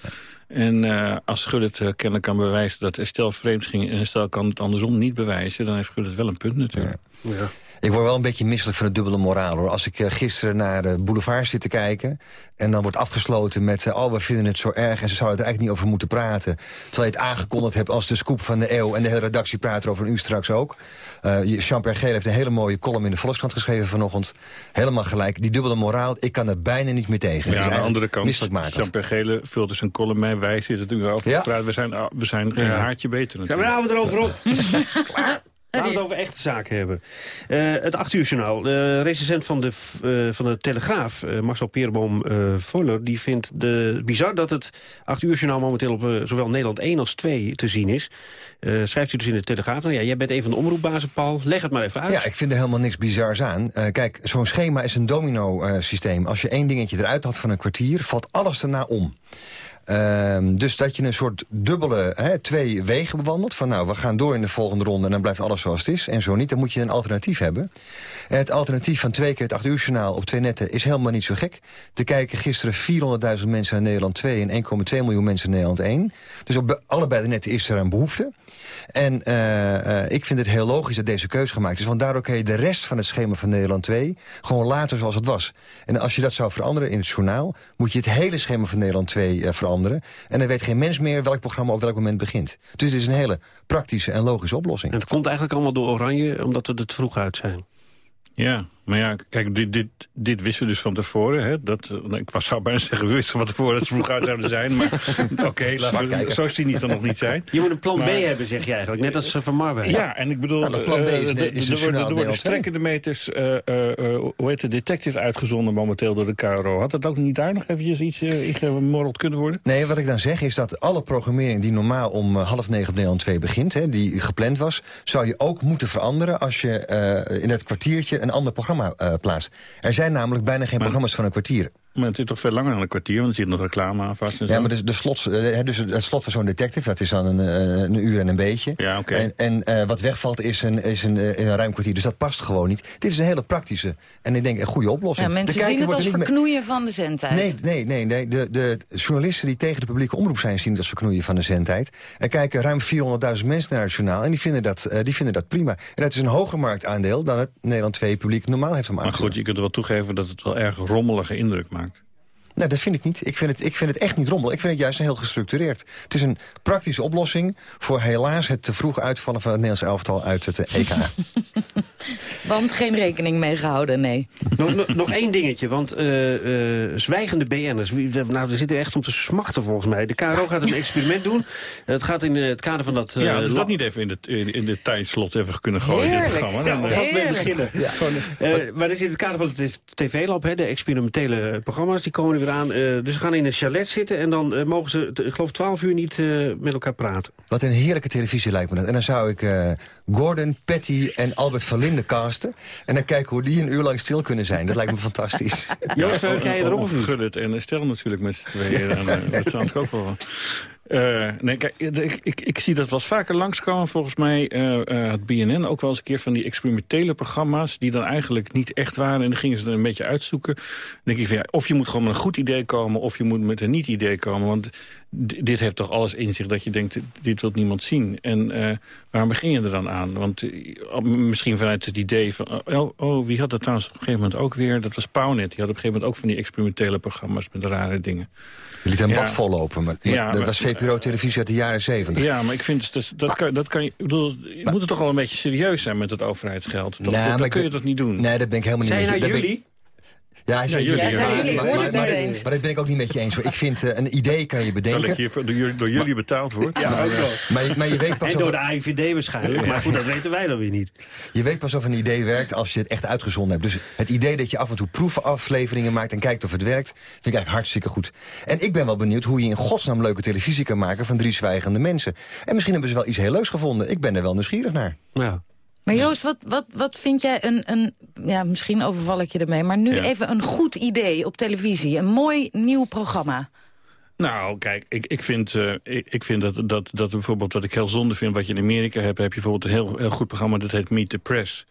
En eh, als Gullit uh, kennelijk kan bewijzen dat Estelle vreemd ging... en Estelle kan het andersom niet bewijzen... dan heeft Gullit wel een punt natuurlijk. Ja. Ik word wel een beetje misselijk van de dubbele moraal. hoor. Als ik eh, gisteren naar de boulevard zit te kijken... en dan wordt afgesloten met... eh, oh, we vinden het zo erg en ze zouden er eigenlijk niet over moeten praten. Terwijl je het aangekondigd hebt als de scoop van de eeuw... en de hele redactie praat erover en u straks ook. Uh, Jean-Pierre Geel heeft een hele mooie column in de Volkskrant geschreven vanochtend. Helemaal gelijk. Die dubbele moraal, ik kan er bijna niet meer tegen. Maar ja, aan de andere kant. Jean-Pierre Gele vult dus een column mee. Wij zitten er nu over Ja. te praten. We zijn, we zijn geen Ja. haartje beter Ja, natuurlijk. maar nou we erover op. Laten we het over echte zaken hebben. Eh, het 8 uur journaal. De recensent van de, eh, van de Telegraaf, eh, Marcel Peerboom eh Voller... die vindt de, bizar dat het 8 uur journaal momenteel op zowel Nederland 1 als 2 te zien is. Eh, schrijft u dus in de Telegraaf. Nou ja, jij bent een van de omroepbazen, Paul. Leg het maar even uit. Ja, ik vind er helemaal niks bizars aan. Eh, kijk, zo'n schema is een domino-systeem. Als je één dingetje eruit had van een kwartier, valt alles daarna om. Ehm, dus dat je een soort dubbele, twee wegen bewandelt. Van nou, we gaan door in de volgende ronde en dan blijft alles zoals het is. En zo niet, dan moet je een alternatief hebben. Het alternatief van twee keer het 8 uur journaal op twee netten is helemaal niet zo gek. Te kijken gisteren 400.000 mensen naar Nederland 2 en 1,2 miljoen mensen naar Nederland 1. Dus op allebei de netten is er een behoefte. En uh, uh, ik vind het heel logisch dat deze keuze gemaakt is. Want daardoor kan je de rest van het schema van Nederland 2 gewoon laten zoals het was. En als je dat zou veranderen in het journaal... moet je het hele schema van Nederland 2 uh, veranderen. En dan weet geen mens meer welk programma op welk moment begint. Dus het is een hele praktische en logische oplossing. En het komt eigenlijk allemaal door Oranje, omdat we te vroeg uit zijn. Ja, maar ja, kijk, dit, dit, dit wisten we dus van tevoren. Hè? Dat, ik was, zou bijna zeggen, we wisten van tevoren dat ze vroeg uit zouden zijn. Maar oké, okay, laten we zo cynisch dan nog niet zijn. Je moet een plan maar, B hebben, zeg je eigenlijk. Net als Van Marwijk. Ja, en ik bedoel, nou, plan B is, is er worden, er worden strekkende meters, uh, uh, hoe heet het, detective uitgezonden momenteel door de KRO. Had dat ook niet daar nog eventjes iets ingemorreld kunnen worden? Nee, wat ik dan zeg is dat alle programmering die normaal om half negen op Nederland 2 begint, hè, die gepland was, zou je ook moeten veranderen als je in het kwartiertje een ander programma plaatst. Er zijn namelijk bijna geen maar, programma's van een kwartier. Maar het is toch veel langer dan een kwartier, want er zit nog reclame aan vast. En zo. Ja, maar dus, de slot, dus het slot van zo'n detective, dat is dan een, een uur en een beetje. Ja, okay. En, en uh, wat wegvalt is, een, is een, een ruim kwartier. Dus dat past gewoon niet. Dit is een hele praktische en ik denk een goede oplossing. Ja, mensen zien het als verknoeien van de zendtijd. Nee, nee, nee. nee. De, de journalisten die tegen de publieke omroep zijn... zien het als verknoeien van de zendtijd. Er kijken ruim 400.000 mensen naar het journaal... en die vinden, dat, uh, die vinden dat prima. En dat is een hoger marktaandeel dan het Nederland 2 publiek normaal heeft om Maar goed, je kunt er wel toegeven dat het wel erg rommelige indruk maakt. Nee, dat vind ik niet. Ik vind, het, ik vind het echt niet rommel. Ik vind het juist heel gestructureerd. Het is een praktische oplossing voor helaas het te vroeg uitvallen van het Nederlands elftal uit het EK. want geen rekening mee gehouden, nee. nog, nog, nog één dingetje, want uh, uh, zwijgende BN'ers. Nou, er zitten echt om te smachten volgens mij. De KRO gaat een experiment doen. Het gaat in het kader van dat... Uh, ja, dus dat niet even in de, in, in de tijdslot even kunnen gooien, Heerlijk. dit programma. Ja, we gaan beginnen. Ja. maar dit is in het kader van het TV-lab, de experimentele programma's, die komen aan. dus ze gaan in een chalet zitten en dan mogen ze, ik geloof, 12 uur niet met elkaar praten. Wat een heerlijke televisie lijkt me dat. En dan zou ik Gordon, Patty en Albert van Linden casten. En dan kijken hoe die een uur lang stil kunnen zijn. Dat lijkt me fantastisch. Joost, ja, je erop of niet? Gullit en Stel natuurlijk met z'n tweeën. Dat zou ik ook wel... Uh, nee, kijk, ik, ik, ik, zie dat wel eens vaker langskomen. Volgens mij uh, uh, had BNN ook wel eens een keer van die experimentele programma's... die dan eigenlijk niet echt waren. En dan gingen ze er een beetje uitzoeken. Dan denk ik van, ja, of je moet gewoon met een goed idee komen... of je moet met een niet-idee komen. Want dit heeft toch alles in zich dat je denkt... dit wil niemand zien. En waarom begin je er dan aan? Want misschien vanuit het idee van... Oh, oh, wie had dat trouwens op een gegeven moment ook weer? Dat was Pownet. Die had op een gegeven moment ook van die experimentele programma's... met rare dingen. Je liet een ja. bad vollopen, maar ja, dat maar, was VPRO-televisie uit de jaren zeventig. Ja, maar ik vind, dat, dat, kan, dat kan je... Ik bedoel, je maar, moet er toch wel een beetje serieus zijn met het overheidsgeld. Dat, nou, dat, dat kun je toch niet doen? Nee, dat ben ik helemaal niet Zijn je. jullie? Ja, hij zei ja, jullie. Ja, zijn jullie. Maar, maar, maar, maar, maar, dat ben ik ook niet met je eens. Hoor. Ik vind, uh, een idee kan je bedenken. Zal ik hier door, door jullie betaald wordt? Ja, maar, maar, maar je weet pas en door de AIVD waarschijnlijk. Maar goed, dat weten wij dan weer niet. Je weet pas of een idee werkt als je het echt uitgezonden hebt. Dus het idee dat je af en toe proefafleveringen maakt... en kijkt of het werkt, vind ik eigenlijk hartstikke goed. En ik ben wel benieuwd hoe je in godsnaam leuke televisie kan maken... van drie zwijgende mensen. En misschien hebben ze wel iets heel leuks gevonden. Ik ben er wel nieuwsgierig naar. Ja. Maar Joost, wat, wat, wat vind jij een, een... Ja, misschien overval ik je ermee, maar nu Ja. even een goed idee op televisie. Een mooi nieuw programma. Nou, kijk, ik, ik vind, uh, ik, ik vind dat, dat, dat bijvoorbeeld wat ik heel zonde vind... wat je in Amerika hebt, heb je bijvoorbeeld een heel, heel goed programma... dat heet Meet the Press.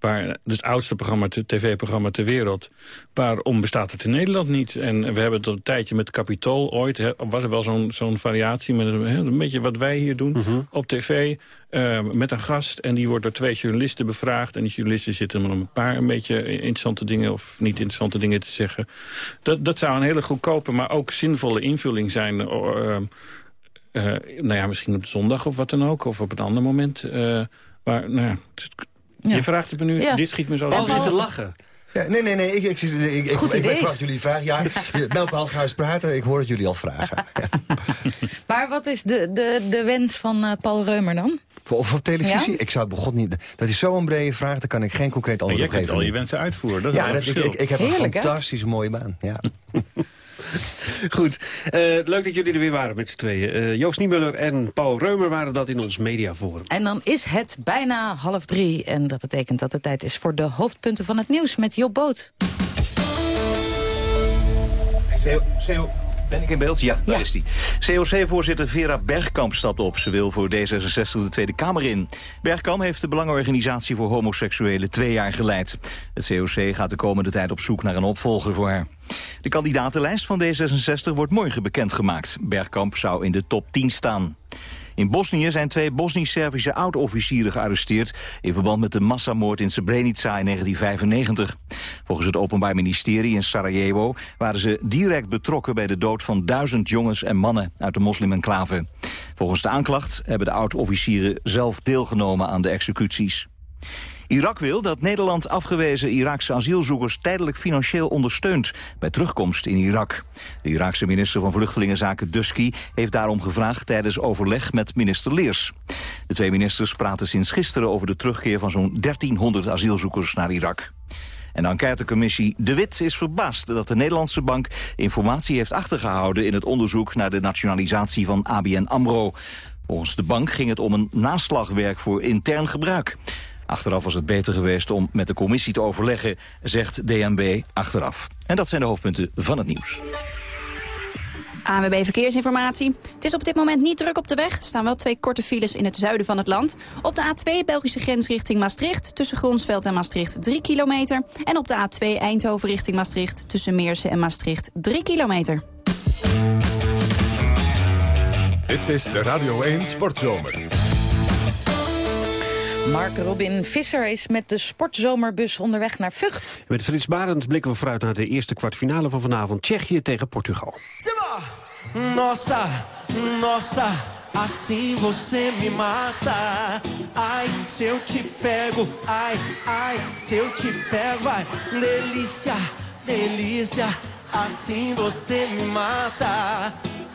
Waar, het oudste programma, tv-programma ter wereld. Waarom bestaat het in Nederland niet? En we hebben het een tijdje met Capitool ooit... Was er wel zo'n zo'n variatie met een, een beetje wat wij hier doen Mhm. op tv... Uh, met een gast en die wordt door twee journalisten bevraagd... en die journalisten zitten om een paar een beetje interessante dingen... of niet interessante dingen te zeggen. Dat, dat zou een hele goedkope, maar ook zinvolle invulling zijn... Uh, nou ja, misschien op zondag of wat dan ook, of op een ander moment. Maar, nou ja, Ja. Je vraagt het me nu, Ja. dit schiet me zo... Paul Paul- zit te lachen. Ja, nee, nee, nee. Ik, ik, ik, ik, ik, verwacht jullie vragen. Ja, je- nou, Paul, ga eens praten. Ik hoor het jullie al vragen. Ja. Maar wat is de, de, de wens van eh, Paul Reumer dan? Voor- Of op televisie? Ja? Ik zou het begon niet... Dat is zo'n brede vraag, daar kan ik geen concreet antwoord op kunt geven. al je wensen uitvoeren, dat is ja, dat, ik, ik, ik heb Heerlijk, hè? een fantastisch mooie baan. Ja. Goed, Eh, leuk dat jullie er weer waren met z'n tweeën. Eh, Joost Niemuller en Paul Reumer waren dat in ons mediaforum. En dan is het bijna half drie. En dat betekent dat het tijd is voor de hoofdpunten van het nieuws met Job Boot. Ben ik in beeld? Ja, daar is die. COC-voorzitter Vera Bergkamp stapt op. Ze wil voor D66 de Tweede Kamer in. Bergkamp heeft de Belangenorganisatie voor Homoseksuelen twee jaar geleid. Het COC gaat de komende tijd op zoek naar een opvolger voor haar. De kandidatenlijst van D66 wordt morgen bekendgemaakt. Bergkamp zou in de top 10 staan. In Bosnië zijn twee Bosnisch-Servische oud-officieren gearresteerd... in verband met de massamoord in Srebrenica in 1995. Volgens het Openbaar Ministerie in Sarajevo... waren ze direct betrokken bij de dood van duizend jongens en mannen... uit de moslim-enclave. Volgens de aanklacht hebben de oud-officieren zelf deelgenomen aan de executies. Irak wil dat Nederland afgewezen Iraakse asielzoekers tijdelijk financieel ondersteunt bij terugkomst in Irak. De Iraakse minister van Vluchtelingenzaken Dusky heeft daarom gevraagd tijdens overleg met minister Leers. De twee ministers praten sinds gisteren over de terugkeer van zo'n 1300 asielzoekers naar Irak. En de enquêtecommissie De Wit is verbaasd dat de Nederlandse bank informatie heeft achtergehouden in het onderzoek naar de nationalisatie van ABN AMRO. Volgens de bank ging het om een naslagwerk voor intern gebruik. Achteraf was het beter geweest om met de commissie te overleggen, zegt DNB achteraf. En dat zijn de hoofdpunten van het nieuws. ANWB Verkeersinformatie. Het is op dit moment niet druk op de weg. Er staan wel twee korte files in het zuiden van het land. Op de A2 Belgische grens richting Maastricht... tussen Gronsveld en Maastricht 3 kilometer. En op de A2 Eindhoven richting Maastricht... tussen Meersen en Maastricht 3 kilometer. Dit is de Radio 1 Sportzomer. Mark Robin Visser is met de sportzomerbus onderweg naar Vught. Met Frits Barend blikken we vooruit naar de eerste kwartfinale van vanavond. Tsjechië tegen Portugal. Nossa, nossa, assim você me mata. Ai, se eu te pego, ai, ai, se eu te pego. Delícia, delícia, assim você me mata.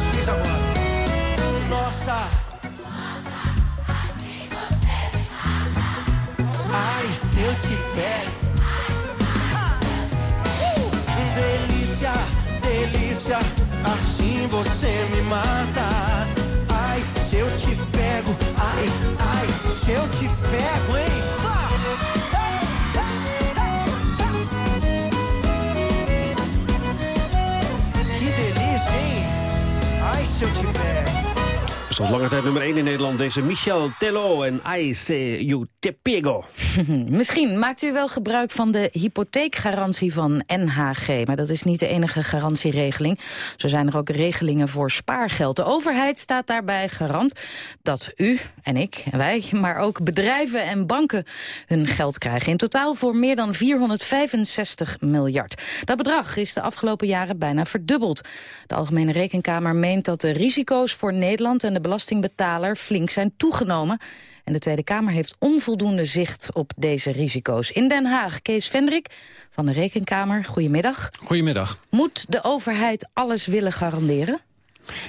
Vocês agora. Nossa. Ai, se eu te pego. Uh! Delícia, delícia, assim você me mata. Ai, se eu te pego, ai, ai, se eu te pego, hein? Que Ai, al lange tijd nummer 1 in Nederland. Deze Michel Tello en I say you te pego. Misschien maakt u wel gebruik van de hypotheekgarantie van NHG. Maar dat is niet de enige garantieregeling. Zo zijn er ook regelingen voor spaargeld. De overheid staat daarbij garant dat u en ik en wij... maar ook bedrijven en banken hun geld krijgen. In totaal voor meer dan 465 miljard. Dat bedrag is de afgelopen jaren bijna verdubbeld. De Algemene Rekenkamer meent dat de risico's voor Nederland... en de belastingbetaler flink zijn toegenomen. En de Tweede Kamer heeft onvoldoende zicht op deze risico's. In Den Haag, Kees Vendrik van de Rekenkamer. Goedemiddag. Goedemiddag. Moet de overheid alles willen garanderen?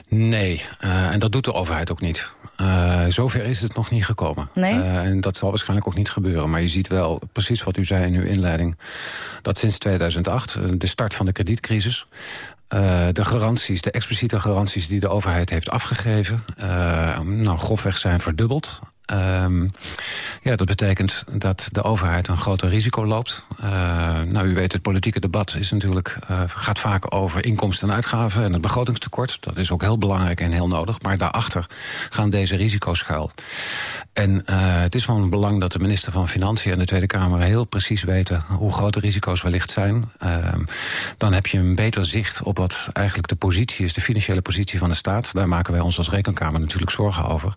Nee, uh, en dat doet de overheid ook niet. Uh, zover is het nog niet gekomen. Nee? Uh, en dat zal waarschijnlijk ook niet gebeuren. Maar je ziet wel, precies wat u zei in uw inleiding... dat sinds 2008, de start van de kredietcrisis... Uh, de garanties, de expliciete garanties die de overheid heeft afgegeven... nou, grofweg zijn verdubbeld. Um, ja, dat betekent dat de overheid een groter risico loopt. Uh, nou, u weet, het politieke debat is natuurlijk, uh, gaat vaak over inkomsten en uitgaven... en het begrotingstekort. Dat is ook heel belangrijk en heel nodig. Maar daarachter gaan deze risico's schuil. En uh, het is van belang dat de minister van Financiën en de Tweede Kamer... heel precies weten hoe groot de risico's wellicht zijn. dan heb je een beter zicht op wat eigenlijk de positie is... de financiële positie van de staat. Daar maken wij ons als Rekenkamer natuurlijk zorgen over.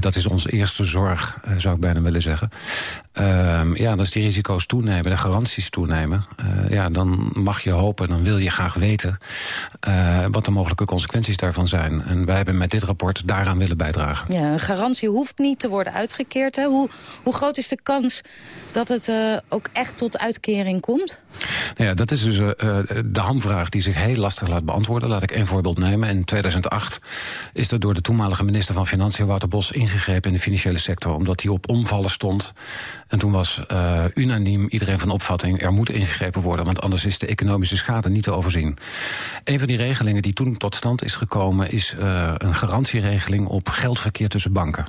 dat is ons eerste zorg, uh, zou ik bijna willen zeggen. Uh, ja, als die risico's toenemen, de garanties toenemen... Uh, ja, dan mag je hopen, dan wil je graag weten... Uh, wat de mogelijke consequenties daarvan zijn. En wij hebben met dit rapport daaraan willen bijdragen. Ja, een garantie hoeft niet te worden uitgekeerd. Hè? Hoe, hoe groot is de kans dat het ook echt tot uitkering komt? Nou ja, dat is dus de hamvraag die zich heel lastig laat beantwoorden. Laat ik één voorbeeld nemen. In 2008 is er door de toenmalige minister van Financiën... Wouter Bos ingegrepen in de financiële sector... omdat hij op omvallen stond. En toen was uh, unaniem iedereen van opvatting... er moet ingegrepen worden, want anders is de economische schade niet te overzien. Een van die regelingen die toen tot stand is gekomen... is uh, een garantieregeling op geldverkeer tussen banken.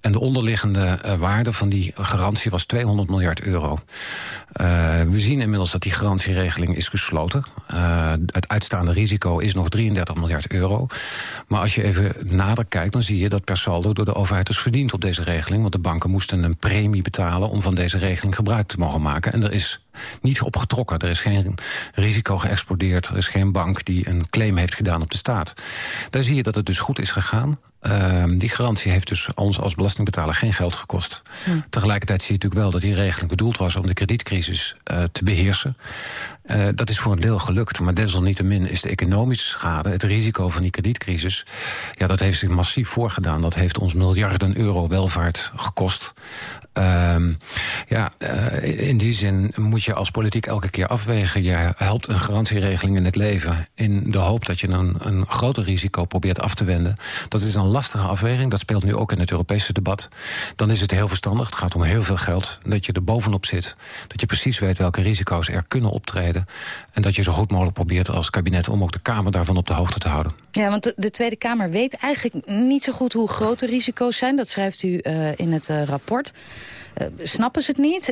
En de onderliggende uh, waarde van die garantie was 200 miljard euro. we zien inmiddels dat die garantieregeling is gesloten. het uitstaande risico is nog 33 miljard euro. Maar als je even nader kijkt, dan zie je dat per saldo... door de overheid is verdiend op deze regeling. Want de banken moesten een premie betalen om van deze regeling gebruik te mogen maken. En er is niet op getrokken. Er is geen risico geëxplodeerd. Er is geen bank die een claim heeft gedaan op de staat. Daar zie je dat het dus goed is gegaan. Uh, die garantie heeft dus ons als belastingbetaler geen geld gekost. Hm. Tegelijkertijd zie je natuurlijk wel dat die regeling bedoeld was... om de kredietcrisis uh, te beheersen. Uh, dat is voor een deel gelukt, maar desalniettemin is de economische schade... het risico van die kredietcrisis, ja, dat heeft zich massief voorgedaan. Dat heeft ons miljarden euro welvaart gekost. Uh, ja, uh, in die zin moet je als politiek elke keer afwegen. Je helpt een garantieregeling in het leven... in de hoop dat je een, een groter risico probeert af te wenden. Dat is een lastige afweging. Dat speelt nu ook in het Europese debat. Dan is het heel verstandig, het gaat om heel veel geld... dat je er bovenop zit, dat je precies weet welke risico's er kunnen optreden... en dat je zo goed mogelijk probeert als kabinet... om ook de Kamer daarvan op de hoogte te houden. Ja, want de, de Tweede Kamer weet eigenlijk niet zo goed hoe groot de risico's zijn. Dat schrijft u uh, in het uh, rapport. Uh, snappen ze het niet?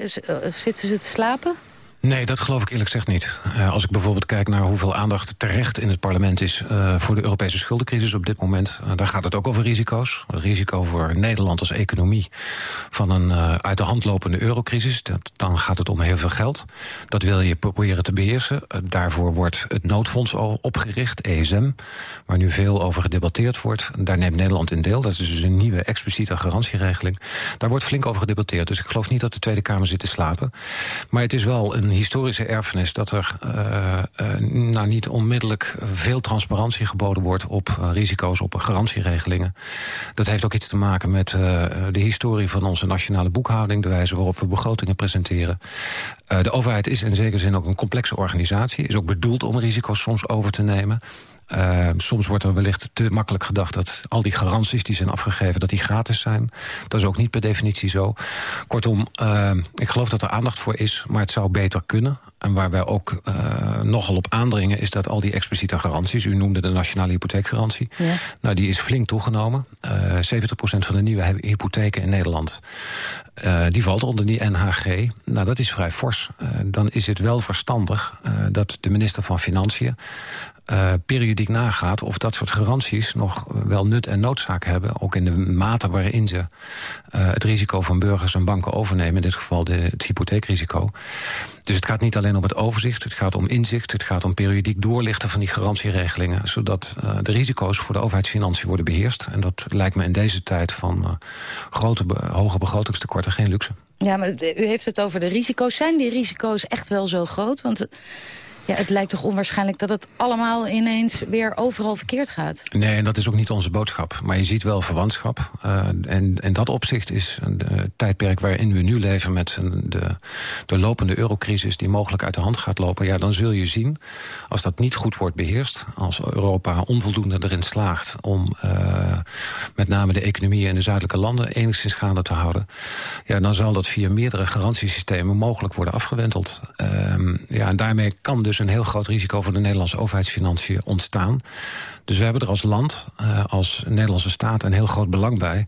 zitten ze te slapen? Nee, dat geloof ik eerlijk gezegd niet. Uh, als ik bijvoorbeeld kijk naar hoeveel aandacht terecht in het parlement is... Uh, voor de Europese schuldencrisis op dit moment... Uh, daar gaat het ook over risico's. Het risico voor Nederland als economie van een uit de hand lopende eurocrisis. Dat, dan gaat het om heel veel geld. Dat wil je proberen te beheersen. daarvoor wordt het noodfonds al opgericht, ESM... waar nu veel over gedebatteerd wordt. Daar neemt Nederland in deel. Dat is dus een nieuwe expliciete garantieregeling. Daar wordt flink over gedebatteerd. Dus ik geloof niet dat de Tweede Kamer zit te slapen. Maar het is wel een historische erfenis dat er uh, uh, nou niet onmiddellijk veel transparantie geboden wordt op uh, risico's, op garantieregelingen. Dat heeft ook iets te maken met de historie van onze nationale boekhouding, de wijze waarop we begrotingen presenteren. de overheid is in zekere zin ook een complexe organisatie, is ook bedoeld om risico's soms over te nemen. Uh, soms wordt er wellicht te makkelijk gedacht dat al die garanties die zijn afgegeven, dat die gratis zijn. Dat is ook niet per definitie zo. Kortom, uh, ik geloof dat er aandacht voor is, maar het zou beter kunnen. En waar wij ook uh, nogal op aandringen is dat al die expliciete garanties... u noemde de nationale hypotheekgarantie, ja. nou, die is flink toegenomen. Uh, 70% van de nieuwe hypotheken in Nederland... Uh, die valt onder die NHG. Nou, dat is vrij fors. Dan is het wel verstandig dat de minister van Financiën... Uh, periodiek nagaat of dat soort garanties nog wel nut en noodzaak hebben. Ook in de mate waarin ze uh, het risico van burgers en banken overnemen. In dit geval de, het hypotheekrisico. Dus het gaat niet alleen om het overzicht. Het gaat om inzicht. Het gaat om periodiek doorlichten van die garantieregelingen. Zodat uh, de risico's voor de overheidsfinanciën worden beheerst. En dat lijkt me in deze tijd van grote, hoge begrotingstekorten geen luxe. Ja, maar u heeft het over de risico's. Zijn die risico's echt wel zo groot? Want Het lijkt toch onwaarschijnlijk dat het allemaal ineens weer overal verkeerd gaat? Nee, en dat is ook niet onze boodschap. Maar je ziet wel verwantschap. Uh, en in dat opzicht is het tijdperk waarin we nu leven... met de, de lopende eurocrisis die mogelijk uit de hand gaat lopen... ja, dan zul je zien, als dat niet goed wordt beheerst... als Europa onvoldoende erin slaagt om uh, met name de economie in de zuidelijke landen enigszins gaande te houden... ja, dan zal dat via meerdere garantiesystemen mogelijk worden afgewenteld. Uh, ja, en daarmee kan dus een heel groot risico voor de Nederlandse overheidsfinanciën ontstaan. Dus we hebben er als land, uh, als Nederlandse staat, een heel groot belang bij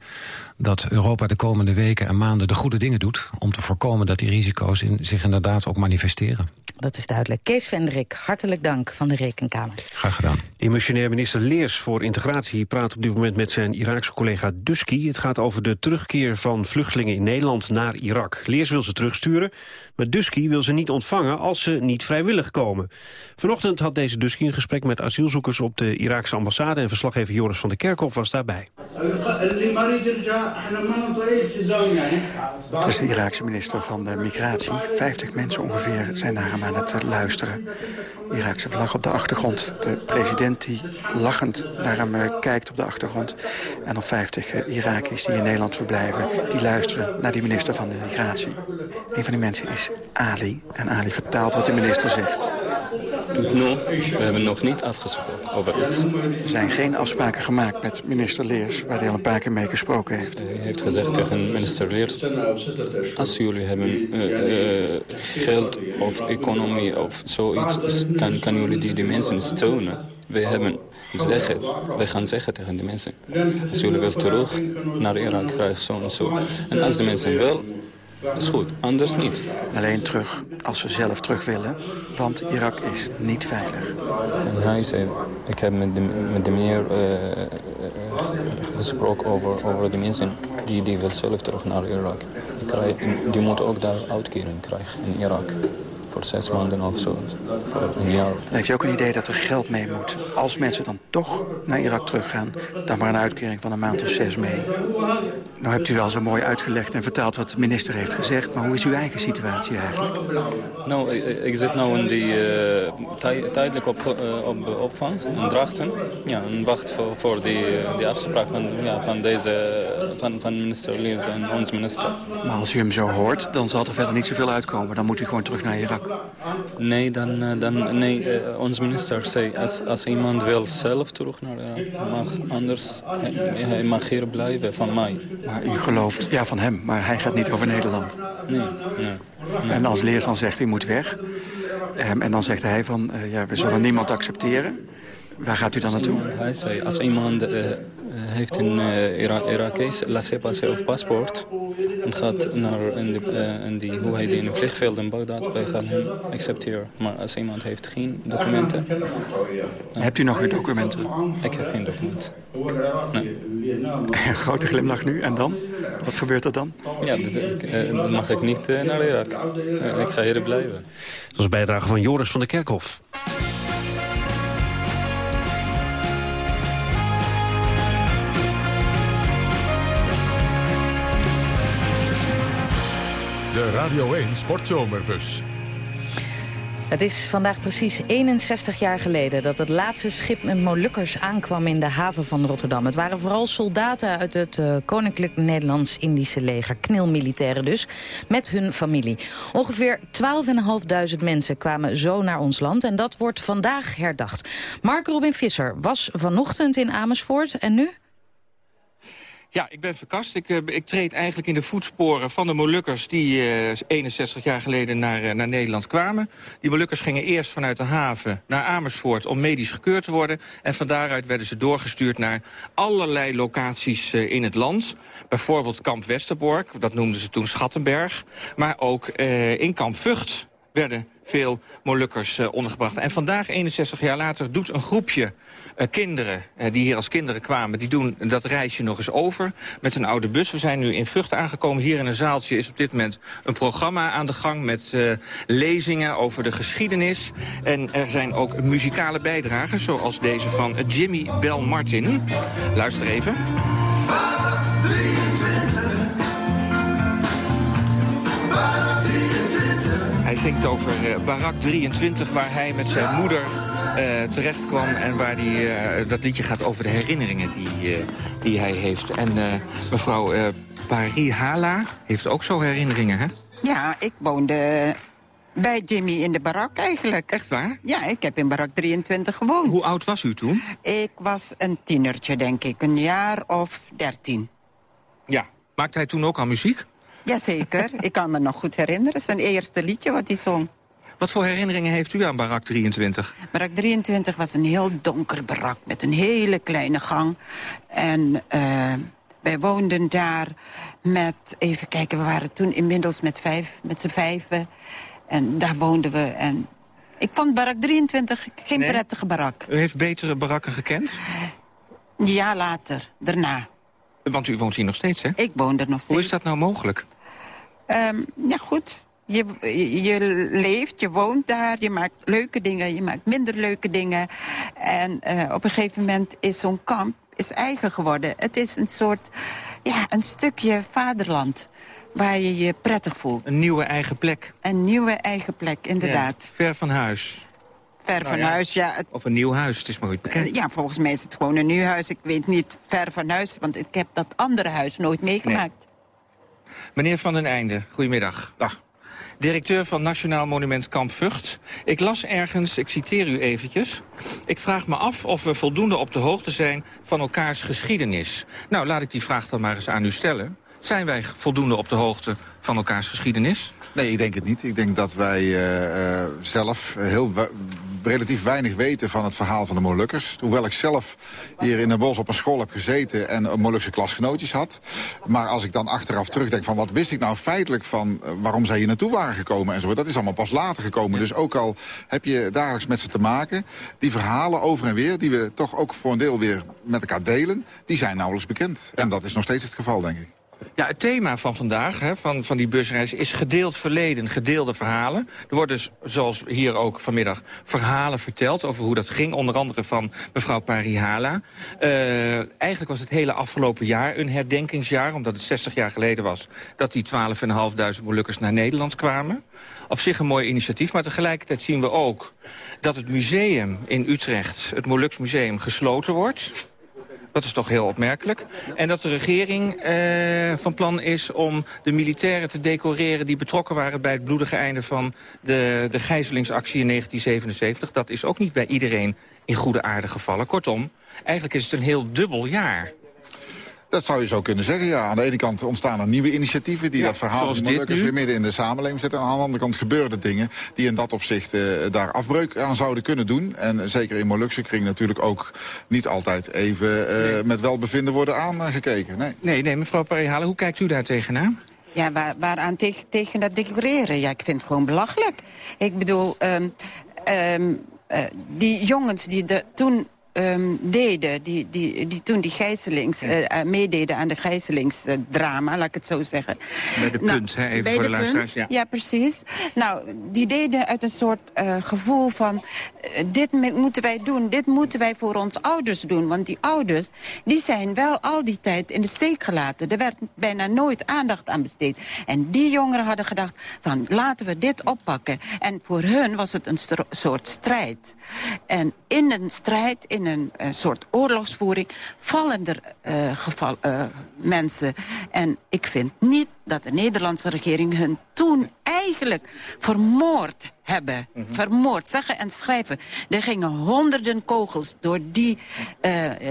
dat Europa de komende weken en maanden de goede dingen doet... om te voorkomen dat die risico's in, zich inderdaad ook manifesteren. Dat is duidelijk. Kees Vendrik, hartelijk dank van de Rekenkamer. Graag gedaan. Emotionair minister Leers voor Integratie praat op dit moment met zijn Iraakse collega Dusky. Het gaat over de terugkeer van vluchtelingen in Nederland naar Irak. Leers wil ze terugsturen, Dusky wil ze niet ontvangen als ze niet vrijwillig komen. Vanochtend had deze Dusky een gesprek met asielzoekers op de Iraakse ambassade en verslaggever Joris van der Kerkhof was daarbij. Dat is de Iraakse minister van de Migratie. 50 mensen ongeveer zijn naar hem aan het luisteren. Iraakse vlag op de achtergrond. De president die lachend naar hem kijkt op de achtergrond. En nog 50 Irakisch die in Nederland verblijven... die luisteren naar die minister van de Migratie. Een van die mensen is Ali. En Ali vertaalt wat de minister zegt. Tot nu, we hebben nog niet afgesproken over iets. Er zijn geen afspraken gemaakt met minister Leers... waar hij al een paar keer mee gesproken heeft. Hij heeft gezegd tegen minister Leers... als jullie hebben uh, uh, geld of economie of zoiets... kan, kan jullie die, die mensen steunen. We hebben zeggen, wij gaan zeggen tegen de mensen... als jullie willen terug naar Irak, krijg zo en zo. En als de mensen wel dat is goed, anders niet. Alleen terug als we zelf terug willen, want Irak is niet veilig. En hij zei, ik heb met de, met de meneer uh, gesproken over, over de mensen die, die wil zelf terug naar Irak. Die, krijg, die moeten ook daar uitkering krijgen in Irak voor zes maanden of zo, voor een jaar. Dan heeft u ook een idee dat er geld mee moet. Als mensen dan toch naar Irak teruggaan, dan maar een uitkering van een maand of zes mee. Nou hebt u wel zo mooi uitgelegd en verteld wat de minister heeft gezegd, maar hoe is uw eigen situatie eigenlijk? Nou, ik, zit nu in die uh, tij, tijdelijk op, uh, op opvang in Drachten. Ja, en wacht voor, voor die, die afspraak van, ja, van deze, van, van minister Leers en ons minister. Maar als u hem zo hoort, dan zal er verder niet zoveel uitkomen. Dan moet u gewoon terug naar Irak. Nee, dan, dan, nee uh, onze minister zei, als, als iemand wil zelf terug naar Irak, mag anders, hij, hij mag hier blijven van mij. Maar u gelooft, ja van hem, maar hij gaat niet over Nederland. Nee, nee. nee. En als leers dan zegt, u moet weg. Um, en dan zegt hij van, uh, ja, we zullen niemand accepteren. Waar gaat u dan naartoe? Hij zei, als iemand uh, heeft een uh, Ira Irakees laissez-passer of paspoort... en gaat naar in die, uh, in die, hoe heet die, in een vliegveld in Bagdad, wij gaan hem accepteren. Maar als iemand heeft geen documenten... Dan... Hebt u nog uw documenten? Ik heb geen documenten. Nee. Grote glimlach nu, en dan? Wat gebeurt er dan? Ja, dan mag ik niet naar Irak. ik ga hier blijven. Dat was bijdrage van Joris van der Kerkhof. De Radio 1 Sportzomerbus. Het is vandaag precies 61 jaar geleden dat het laatste schip met Molukkers aankwam in de haven van Rotterdam. Het waren vooral soldaten uit het uh, Koninklijk Nederlands-Indische leger, knilmilitairen dus, met hun familie. Ongeveer 12.500 mensen kwamen zo naar ons land en dat wordt vandaag herdacht. Mark Robin Visser was vanochtend in Amersfoort en nu? Ja, ik ben verkast. Ik, uh, ik treed eigenlijk in de voetsporen van de Molukkers... die uh, 61 jaar geleden naar, uh, naar Nederland kwamen. Die Molukkers gingen eerst vanuit de haven naar Amersfoort... om medisch gekeurd te worden. En van daaruit werden ze doorgestuurd naar allerlei locaties in het land. Bijvoorbeeld kamp Westerbork, dat noemden ze toen Schattenberg. Maar ook in kamp Vught werden veel Molukkers uh, ondergebracht. En vandaag, 61 jaar later, doet een groepje uh, kinderen... Uh, die hier als kinderen kwamen, die doen dat reisje nog eens over... met een oude bus. We zijn nu in Vught aangekomen. Hier in een zaaltje is op dit moment een programma aan de gang... met lezingen over de geschiedenis. En er zijn ook muzikale bijdragen, zoals deze van Jimmy Bell Martin. Luister even. Hij zingt over uh, Barak 23, waar hij met zijn moeder uh, terecht kwam. En waar die, uh, dat liedje gaat over de herinneringen die, die hij heeft. En mevrouw Paris Hala heeft ook zo herinneringen, hè? Ja, ik woonde bij Jimmy in de barak eigenlijk. Echt waar? Ja, ik heb in barak 23 gewoond. Hoe oud was u toen? Ik was een tienertje, denk ik. Een jaar of dertien. Ja. Maakte hij toen ook al muziek? Jazeker. ik kan me nog goed herinneren. Zijn eerste liedje wat hij zong. Wat voor herinneringen heeft u aan barak 23? Barak 23 was een heel donker barak met een hele kleine gang. En uh, wij woonden daar met, even kijken, we waren toen inmiddels met vijf, met z'n vijven. En daar woonden we. En ik vond barak 23 geen nee? prettige barak. U heeft betere barakken gekend? Ja, later. Daarna. Want u woont hier nog steeds, hè? Ik woon er nog steeds. Hoe is dat nou mogelijk? Um, ja, goed. Je, je leeft, je woont daar, je maakt leuke dingen, je maakt minder leuke dingen. En uh, op een gegeven moment is zo'n kamp is eigen geworden. Het is een soort, ja, een stukje vaderland waar je je prettig voelt. Een nieuwe eigen plek. Een nieuwe eigen plek, inderdaad. Ja, ver van huis. Ver nou van ja. huis, ja. Het... Of een nieuw huis, het is maar goed bekend. Uh, ja, volgens mij is het gewoon een nieuw huis. Ik weet niet ver van huis, want ik heb dat andere huis nooit meegemaakt. Nee. Meneer Van den Einde, goedemiddag. Dag. Directeur van Nationaal Monument Kamp Vught. Ik las ergens, ik citeer u eventjes... ik vraag me af of we voldoende op de hoogte zijn van elkaars geschiedenis. Nou, laat ik die vraag dan maar eens aan u stellen. Zijn wij voldoende op de hoogte van elkaars geschiedenis? Nee, ik denk het niet. Ik denk dat wij uh, uh, zelf heel relatief weinig weten van het verhaal van de Molukkers. Hoewel ik zelf hier in Den Bosch op een school heb gezeten... en Molukse klasgenootjes had. Maar als ik dan achteraf terugdenk van wat wist ik nou feitelijk van... Uh, waarom zij hier naartoe waren gekomen enzovoort. Dat is allemaal pas later gekomen. Dus ook al heb je dagelijks met ze te maken... die verhalen over en weer, die we toch ook voor een deel weer met elkaar delen... die zijn nauwelijks bekend. En dat is nog steeds het geval, denk ik. Ja, het thema van vandaag, hè, van, van die busreis, is gedeeld verleden, gedeelde verhalen. Er worden dus, zoals hier ook vanmiddag, verhalen verteld over hoe dat ging. Onder andere van mevrouw Parihala. Uh, eigenlijk was het hele afgelopen jaar een herdenkingsjaar, omdat het 60 jaar geleden was dat die 12.500 Molukkers naar Nederland kwamen. Op zich een mooi initiatief, maar tegelijkertijd zien we ook dat het museum in Utrecht, het Moluks Museum, gesloten wordt. Dat is toch heel opmerkelijk. En dat de regering eh, van plan is om de militairen te decoreren... die betrokken waren bij het bloedige einde van de, de gijzelingsactie in 1977. Dat is ook niet bij iedereen in goede aarde gevallen. Kortom, eigenlijk is het een heel dubbel jaar. Dat zou je zo kunnen zeggen, ja. Aan de ene kant ontstaan er nieuwe initiatieven... die ja, dat verhaal van de Molukkers weer midden in de samenleving zetten. Aan de andere kant gebeuren dingen die in dat opzicht uh, daar afbreuk aan zouden kunnen doen. En zeker in Molukse kring natuurlijk ook niet altijd even uh, nee. met welbevinden worden aangekeken. Nee, nee, nee mevrouw Parihalen, hoe kijkt u daar tegenaan? Ja, waar, waaraan tegen, tegen dat decoreren? Ja, ik vind het gewoon belachelijk. Ik bedoel, um, um, uh, die jongens die de, toen um, deden, die, die, die toen die gijzelings, ja. uh, meededen aan de gijzelingsdrama, laat ik het zo zeggen. Bij de nou, punt, hè, even voor de, de luisteraars. Ja. ja, precies. Nou, die deden uit een soort uh, gevoel van, dit moeten wij doen, dit moeten wij voor ons ouders doen. Want die ouders, die zijn wel al die tijd in de steek gelaten. Er werd bijna nooit aandacht aan besteed. En die jongeren hadden gedacht van, laten we dit oppakken. En voor hun was het een soort strijd. En in een strijd, in een soort oorlogsvoering vallen er uh, geval, uh, mensen. En ik vind niet dat de Nederlandse regering hun toen eigenlijk vermoord hebben. Mm -hmm. Vermoord, zeggen en schrijven. Er gingen honderden kogels door die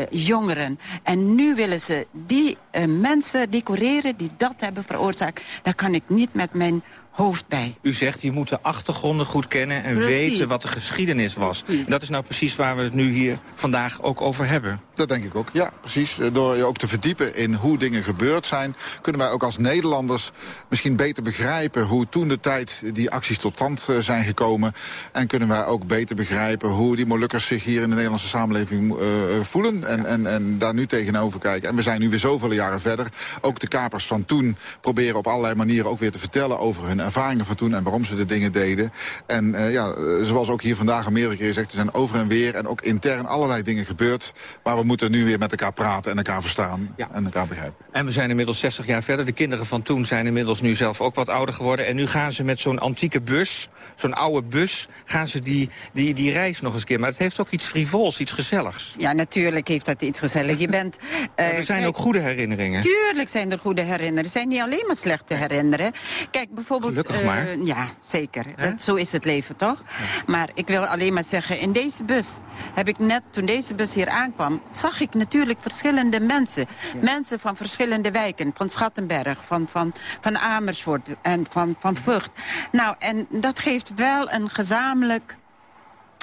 jongeren. En nu willen ze die mensen decoreren die dat hebben veroorzaakt. Daar kan ik niet met mijn hoofd bij. U zegt, je moet de achtergronden goed kennen en precies. weten wat de geschiedenis was. Dat is nou precies waar we het nu hier vandaag ook over hebben. Dat denk ik ook, ja, precies. Door je ook te verdiepen in hoe dingen gebeurd zijn... kunnen wij ook als Nederlanders misschien beter begrijpen... hoe toen de tijd die acties tot stand zijn gekomen. En kunnen wij ook beter begrijpen hoe die Molukkers zich hier in de Nederlandse samenleving uh, voelen. En, en, en daar nu tegenover kijken. En we zijn nu weer zoveel jaren verder. Ook de kapers van toen proberen op allerlei manieren ook weer te vertellen over hun ervaringen van toen en waarom ze de dingen deden. En ja, zoals ook hier vandaag al meerdere keren gezegd, er zijn over en weer en ook intern allerlei dingen gebeurd waar we moeten nu weer met elkaar praten en elkaar verstaan en elkaar begrijpen. En we zijn inmiddels 60 jaar verder. De kinderen van toen zijn inmiddels nu zelf ook wat ouder geworden. En nu gaan ze met zo'n antieke bus, zo'n oude bus... gaan ze die, die, die reis nog eens een keer. Maar het heeft ook iets frivols, iets gezelligs. Ja, natuurlijk heeft dat iets gezellig. Je bent... Uh, er zijn ook goede herinneringen. Tuurlijk zijn er goede herinneringen. Er zijn niet alleen maar slechte herinneringen. Kijk, bijvoorbeeld... Gelukkig maar. Uh, ja, zeker. Dat, zo is het leven, toch? Maar ik wil alleen maar zeggen, in deze bus heb ik net, toen deze bus hier aankwam... zag ik natuurlijk verschillende mensen. Mensen van verschillende wijken. Van Schattenberg, van, van, van Amersfoort en van, van Vught. Nou, en dat geeft wel een gezamenlijk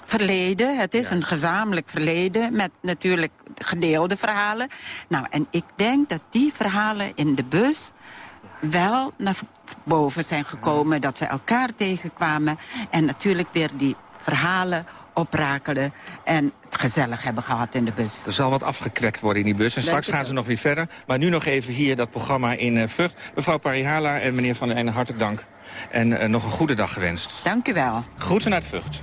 verleden. Het is een gezamenlijk verleden met natuurlijk gedeelde verhalen. Nou, en ik denk dat die verhalen in de bus wel naar boven zijn gekomen. Dat ze elkaar tegenkwamen. En natuurlijk weer die verhalen oprakelen en het gezellig hebben gehad in de bus. Er zal wat afgekwekt worden in die bus. En straks gaan ze nog weer verder. Maar nu nog even hier dat programma in uh, Vught. Mevrouw Parihala en meneer Van den Einde, hartelijk dank. En uh, nog een goede dag gewenst. Dank u wel. Groeten naar het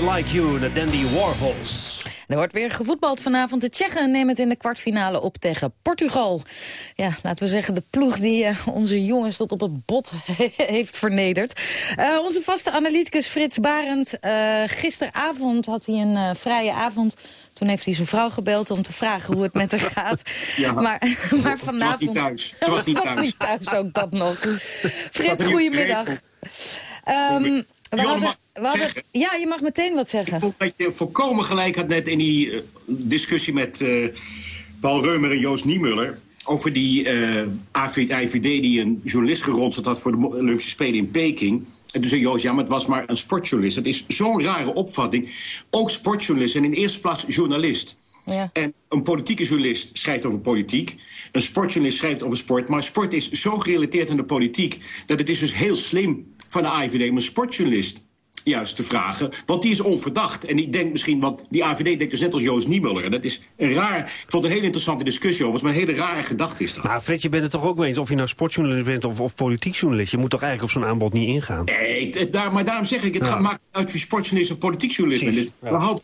Like You, de Dandy Warhols. Er wordt weer gevoetbald vanavond. De Tsjechen nemen het in de kwartfinale op tegen Portugal. Ja, laten we zeggen de ploeg die uh, onze jongens tot op het bot heeft vernederd. Uh, onze vaste analyticus Frits Barend. Uh, gisteravond had hij een vrije avond Toen heeft hij zijn vrouw gebeld om te vragen hoe het met haar gaat. Ja. Maar, maar vanavond... niet thuis. Ze was niet was thuis. niet thuis, ook dat nog. Frits, goedemiddag. Ehm, we hadden, we ja, je mag meteen wat zeggen. Dat je volkomen gelijk had net in die eh, discussie met eh, Paul Reumer en Joost Niemuller... over die eh, AV IVD die een journalist geronseld had voor de Olympische Spelen in Peking. En toen zei Joost, ja, maar het was maar een sportjournalist. Dat is zo'n rare opvatting. Ook sportjournalist en in eerste plaats journalist. Ja. En een politieke journalist schrijft over politiek. Een sportjournalist schrijft over sport. Maar sport is zo gerelateerd aan de politiek... dat het is dus heel slim van de AIVD om een sportjournalist juist te vragen. Want die is onverdacht. En die denkt misschien, want die AVD denkt dus net als Joost Niemuller. En dat is een raar... Ik vond het een hele interessante discussie over. Maar een hele rare gedachte is dat. Maar Fred, je bent het toch ook mee eens of je nou sportjournalist bent of, of politiek journalist. Je moet toch eigenlijk op zo'n aanbod niet ingaan. Nee, het- het- daar, maar daarom zeg ik, het Ja. gaat, maakt uit of je sportjournalist of politiek journalist bent. Het ja. überhaupt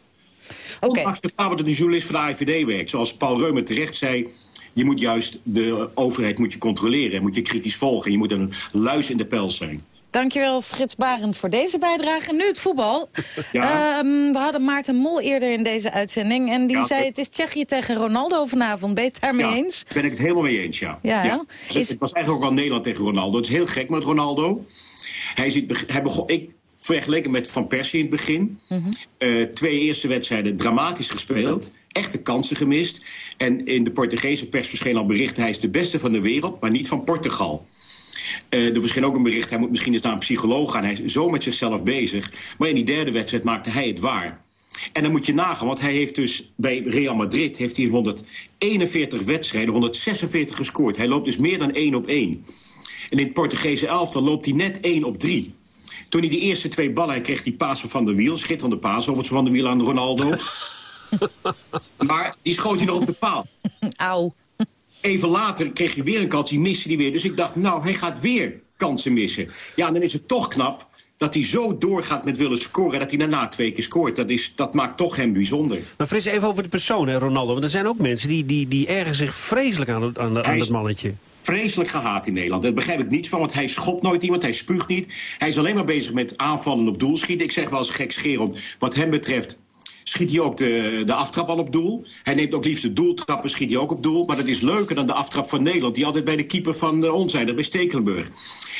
onacceptabel dat een journalist van de AIVD werkt. Zoals Paul Reumer terecht zei... je moet juist de overheid moet je controleren... en moet je kritisch volgen. En je moet een luis in de pels zijn. Dankjewel Frits Barend voor deze bijdrage. Nu het voetbal. Ja. Ehm, we hadden Maarten Mol eerder in deze uitzending. En die Ja, zei het is Tsjechië tegen Ronaldo vanavond. Ben je het daarmee Ja, eens? ben ik het helemaal mee eens, ja. Ja? Dus Het was eigenlijk ook al Nederland tegen Ronaldo. Het is heel gek met Ronaldo. Hij, ziet, hij begon, ik vergeleken met Van Persie in het begin. Eh, twee eerste wedstrijden dramatisch gespeeld. Echte kansen gemist. En in de Portugese pers verscheen al bericht... hij is de beste van de wereld, maar niet van Portugal. Eh, er verscheen ook een bericht, hij moet misschien eens naar een psycholoog gaan. Hij is zo met zichzelf bezig. Maar in die derde wedstrijd maakte hij het waar. En dan moet je nagaan, want hij heeft dus bij Real Madrid... heeft hij 141 wedstrijden, 146 gescoord. Hij loopt dus meer dan 1 op 1. En in het Portugese elftal loopt hij net 1 op 3. Toen hij die eerste twee ballen, hij kreeg die paas van Van der Wiel... schitterende paas over Van der Wiel aan Ronaldo. maar die schoot hij nog op de paal. Auw. Even later kreeg hij weer een kans, die miste hij weer. Dus ik dacht, nou, hij gaat weer kansen missen. Ja, en dan is het toch knap dat hij zo doorgaat met willen scoren... dat hij daarna twee keer scoort. Dat, is, dat maakt toch hem bijzonder. Maar Frits, even over de persoon, hè, Ronaldo. Want er zijn ook mensen die, die, die ergen zich vreselijk aan, het- aan, de- is mannetje. Vreselijk gehaat in Nederland. Daar begrijp ik niets van, want hij schopt nooit iemand, hij spuugt niet. Hij is alleen maar bezig met aanvallen op doel schieten. Ik zeg wel eens gekscherend, wat hem betreft schiet hij ook de, de aftrap al op doel. Hij neemt ook liefst de doeltrappen, schiet hij ook op doel. Maar dat is leuker dan de aftrap van Nederland... die altijd bij de keeper van uh, ons zijn, bij Stekelenburg.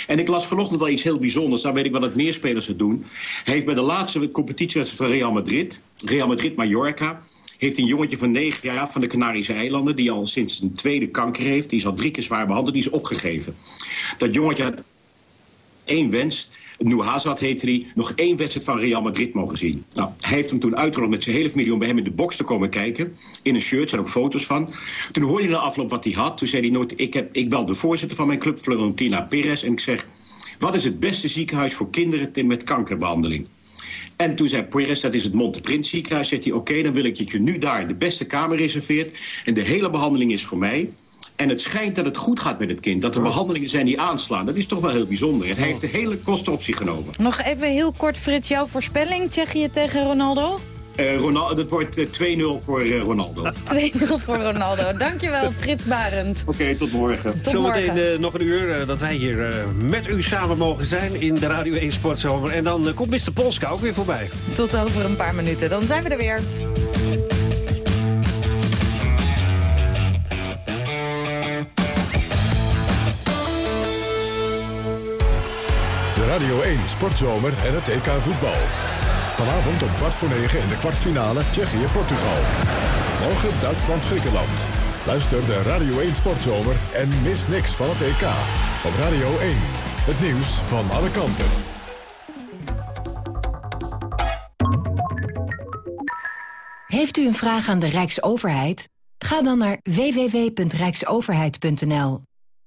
En ik las vanochtend wel iets heel bijzonders. Daar weet ik wel dat meer spelers het doen. Hij heeft bij de laatste competitiewedstrijd van Real Madrid... Real Madrid-Mallorca... heeft een jongetje van negen jaar van de Canarische eilanden... die al sinds een tweede kanker heeft. Die is al drie keer zwaar behandeld, die is opgegeven. Dat jongetje had één wens... Hazard heette hij, nog één wedstrijd van Real Madrid mogen zien. Nou, hij heeft hem toen uitgenodigd met zijn hele familie om bij hem in de box te komen kijken. In een shirt, zijn ook foto's van. Toen hoorde hij na afloop wat hij had. Toen zei hij nooit, ik, heb, ik bel de voorzitter van mijn club, Florentina Perez, en ik zeg... wat is het beste ziekenhuis voor kinderen met kankerbehandeling? En toen zei Perez, dat is het Monteprint ziekenhuis. Zegt hij, oké, dan wil ik dat je nu daar de beste kamer reserveert. En de hele behandeling is voor mij. En het schijnt dat het goed gaat met het kind. Dat er behandelingen zijn die aanslaan. Dat is toch wel heel bijzonder. En hij heeft de hele kosten op zich genomen. Nog even heel kort, Frits, jouw voorspelling. Tsjechië tegen Ronaldo? Uh, Ronaldo, dat wordt uh, 2-0 voor uh, Ronaldo. 2-0 voor Ronaldo. Dankjewel, Frits Barend. Oké, okay, tot morgen. Tot Zometeen morgen. uh, nog een uur dat wij hier uh, met u samen mogen zijn in de Radio 1 Sportzomer. En dan uh, komt Mr. Polska ook weer voorbij. Tot over een paar minuten. Dan zijn we er weer. Radio 1 Sportzomer en het EK voetbal. Vanavond om kwart voor negen in de kwartfinale Tsjechië-Portugal. Morgen Duitsland-Griekenland. Luister de Radio 1 Sportzomer en mis niks van het EK. Op Radio 1. Het nieuws van alle kanten. Heeft u een vraag aan de Rijksoverheid? Ga dan naar www.rijksoverheid.nl.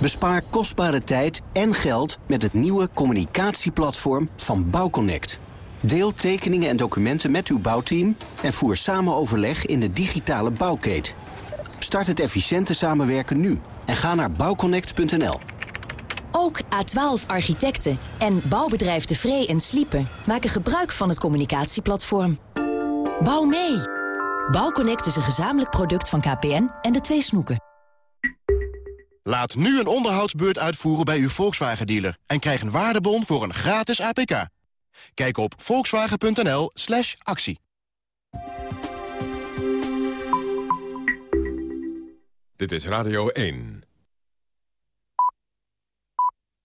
Bespaar kostbare tijd en geld met het nieuwe communicatieplatform van Bouwconnect. Deel tekeningen en documenten met uw bouwteam en voer samen overleg in de digitale bouwketen. Start het efficiënte samenwerken nu en ga naar bouwconnect.nl. Ook A12 Architecten en bouwbedrijf De Vree en Sliepen maken gebruik van het communicatieplatform. Bouw mee! Bouwconnect is een gezamenlijk product van KPN en de twee snoeken. Laat nu een onderhoudsbeurt uitvoeren bij uw Volkswagen-dealer... en krijg een waardebon voor een gratis APK. Kijk op volkswagen.nl slash actie. Dit is Radio 1.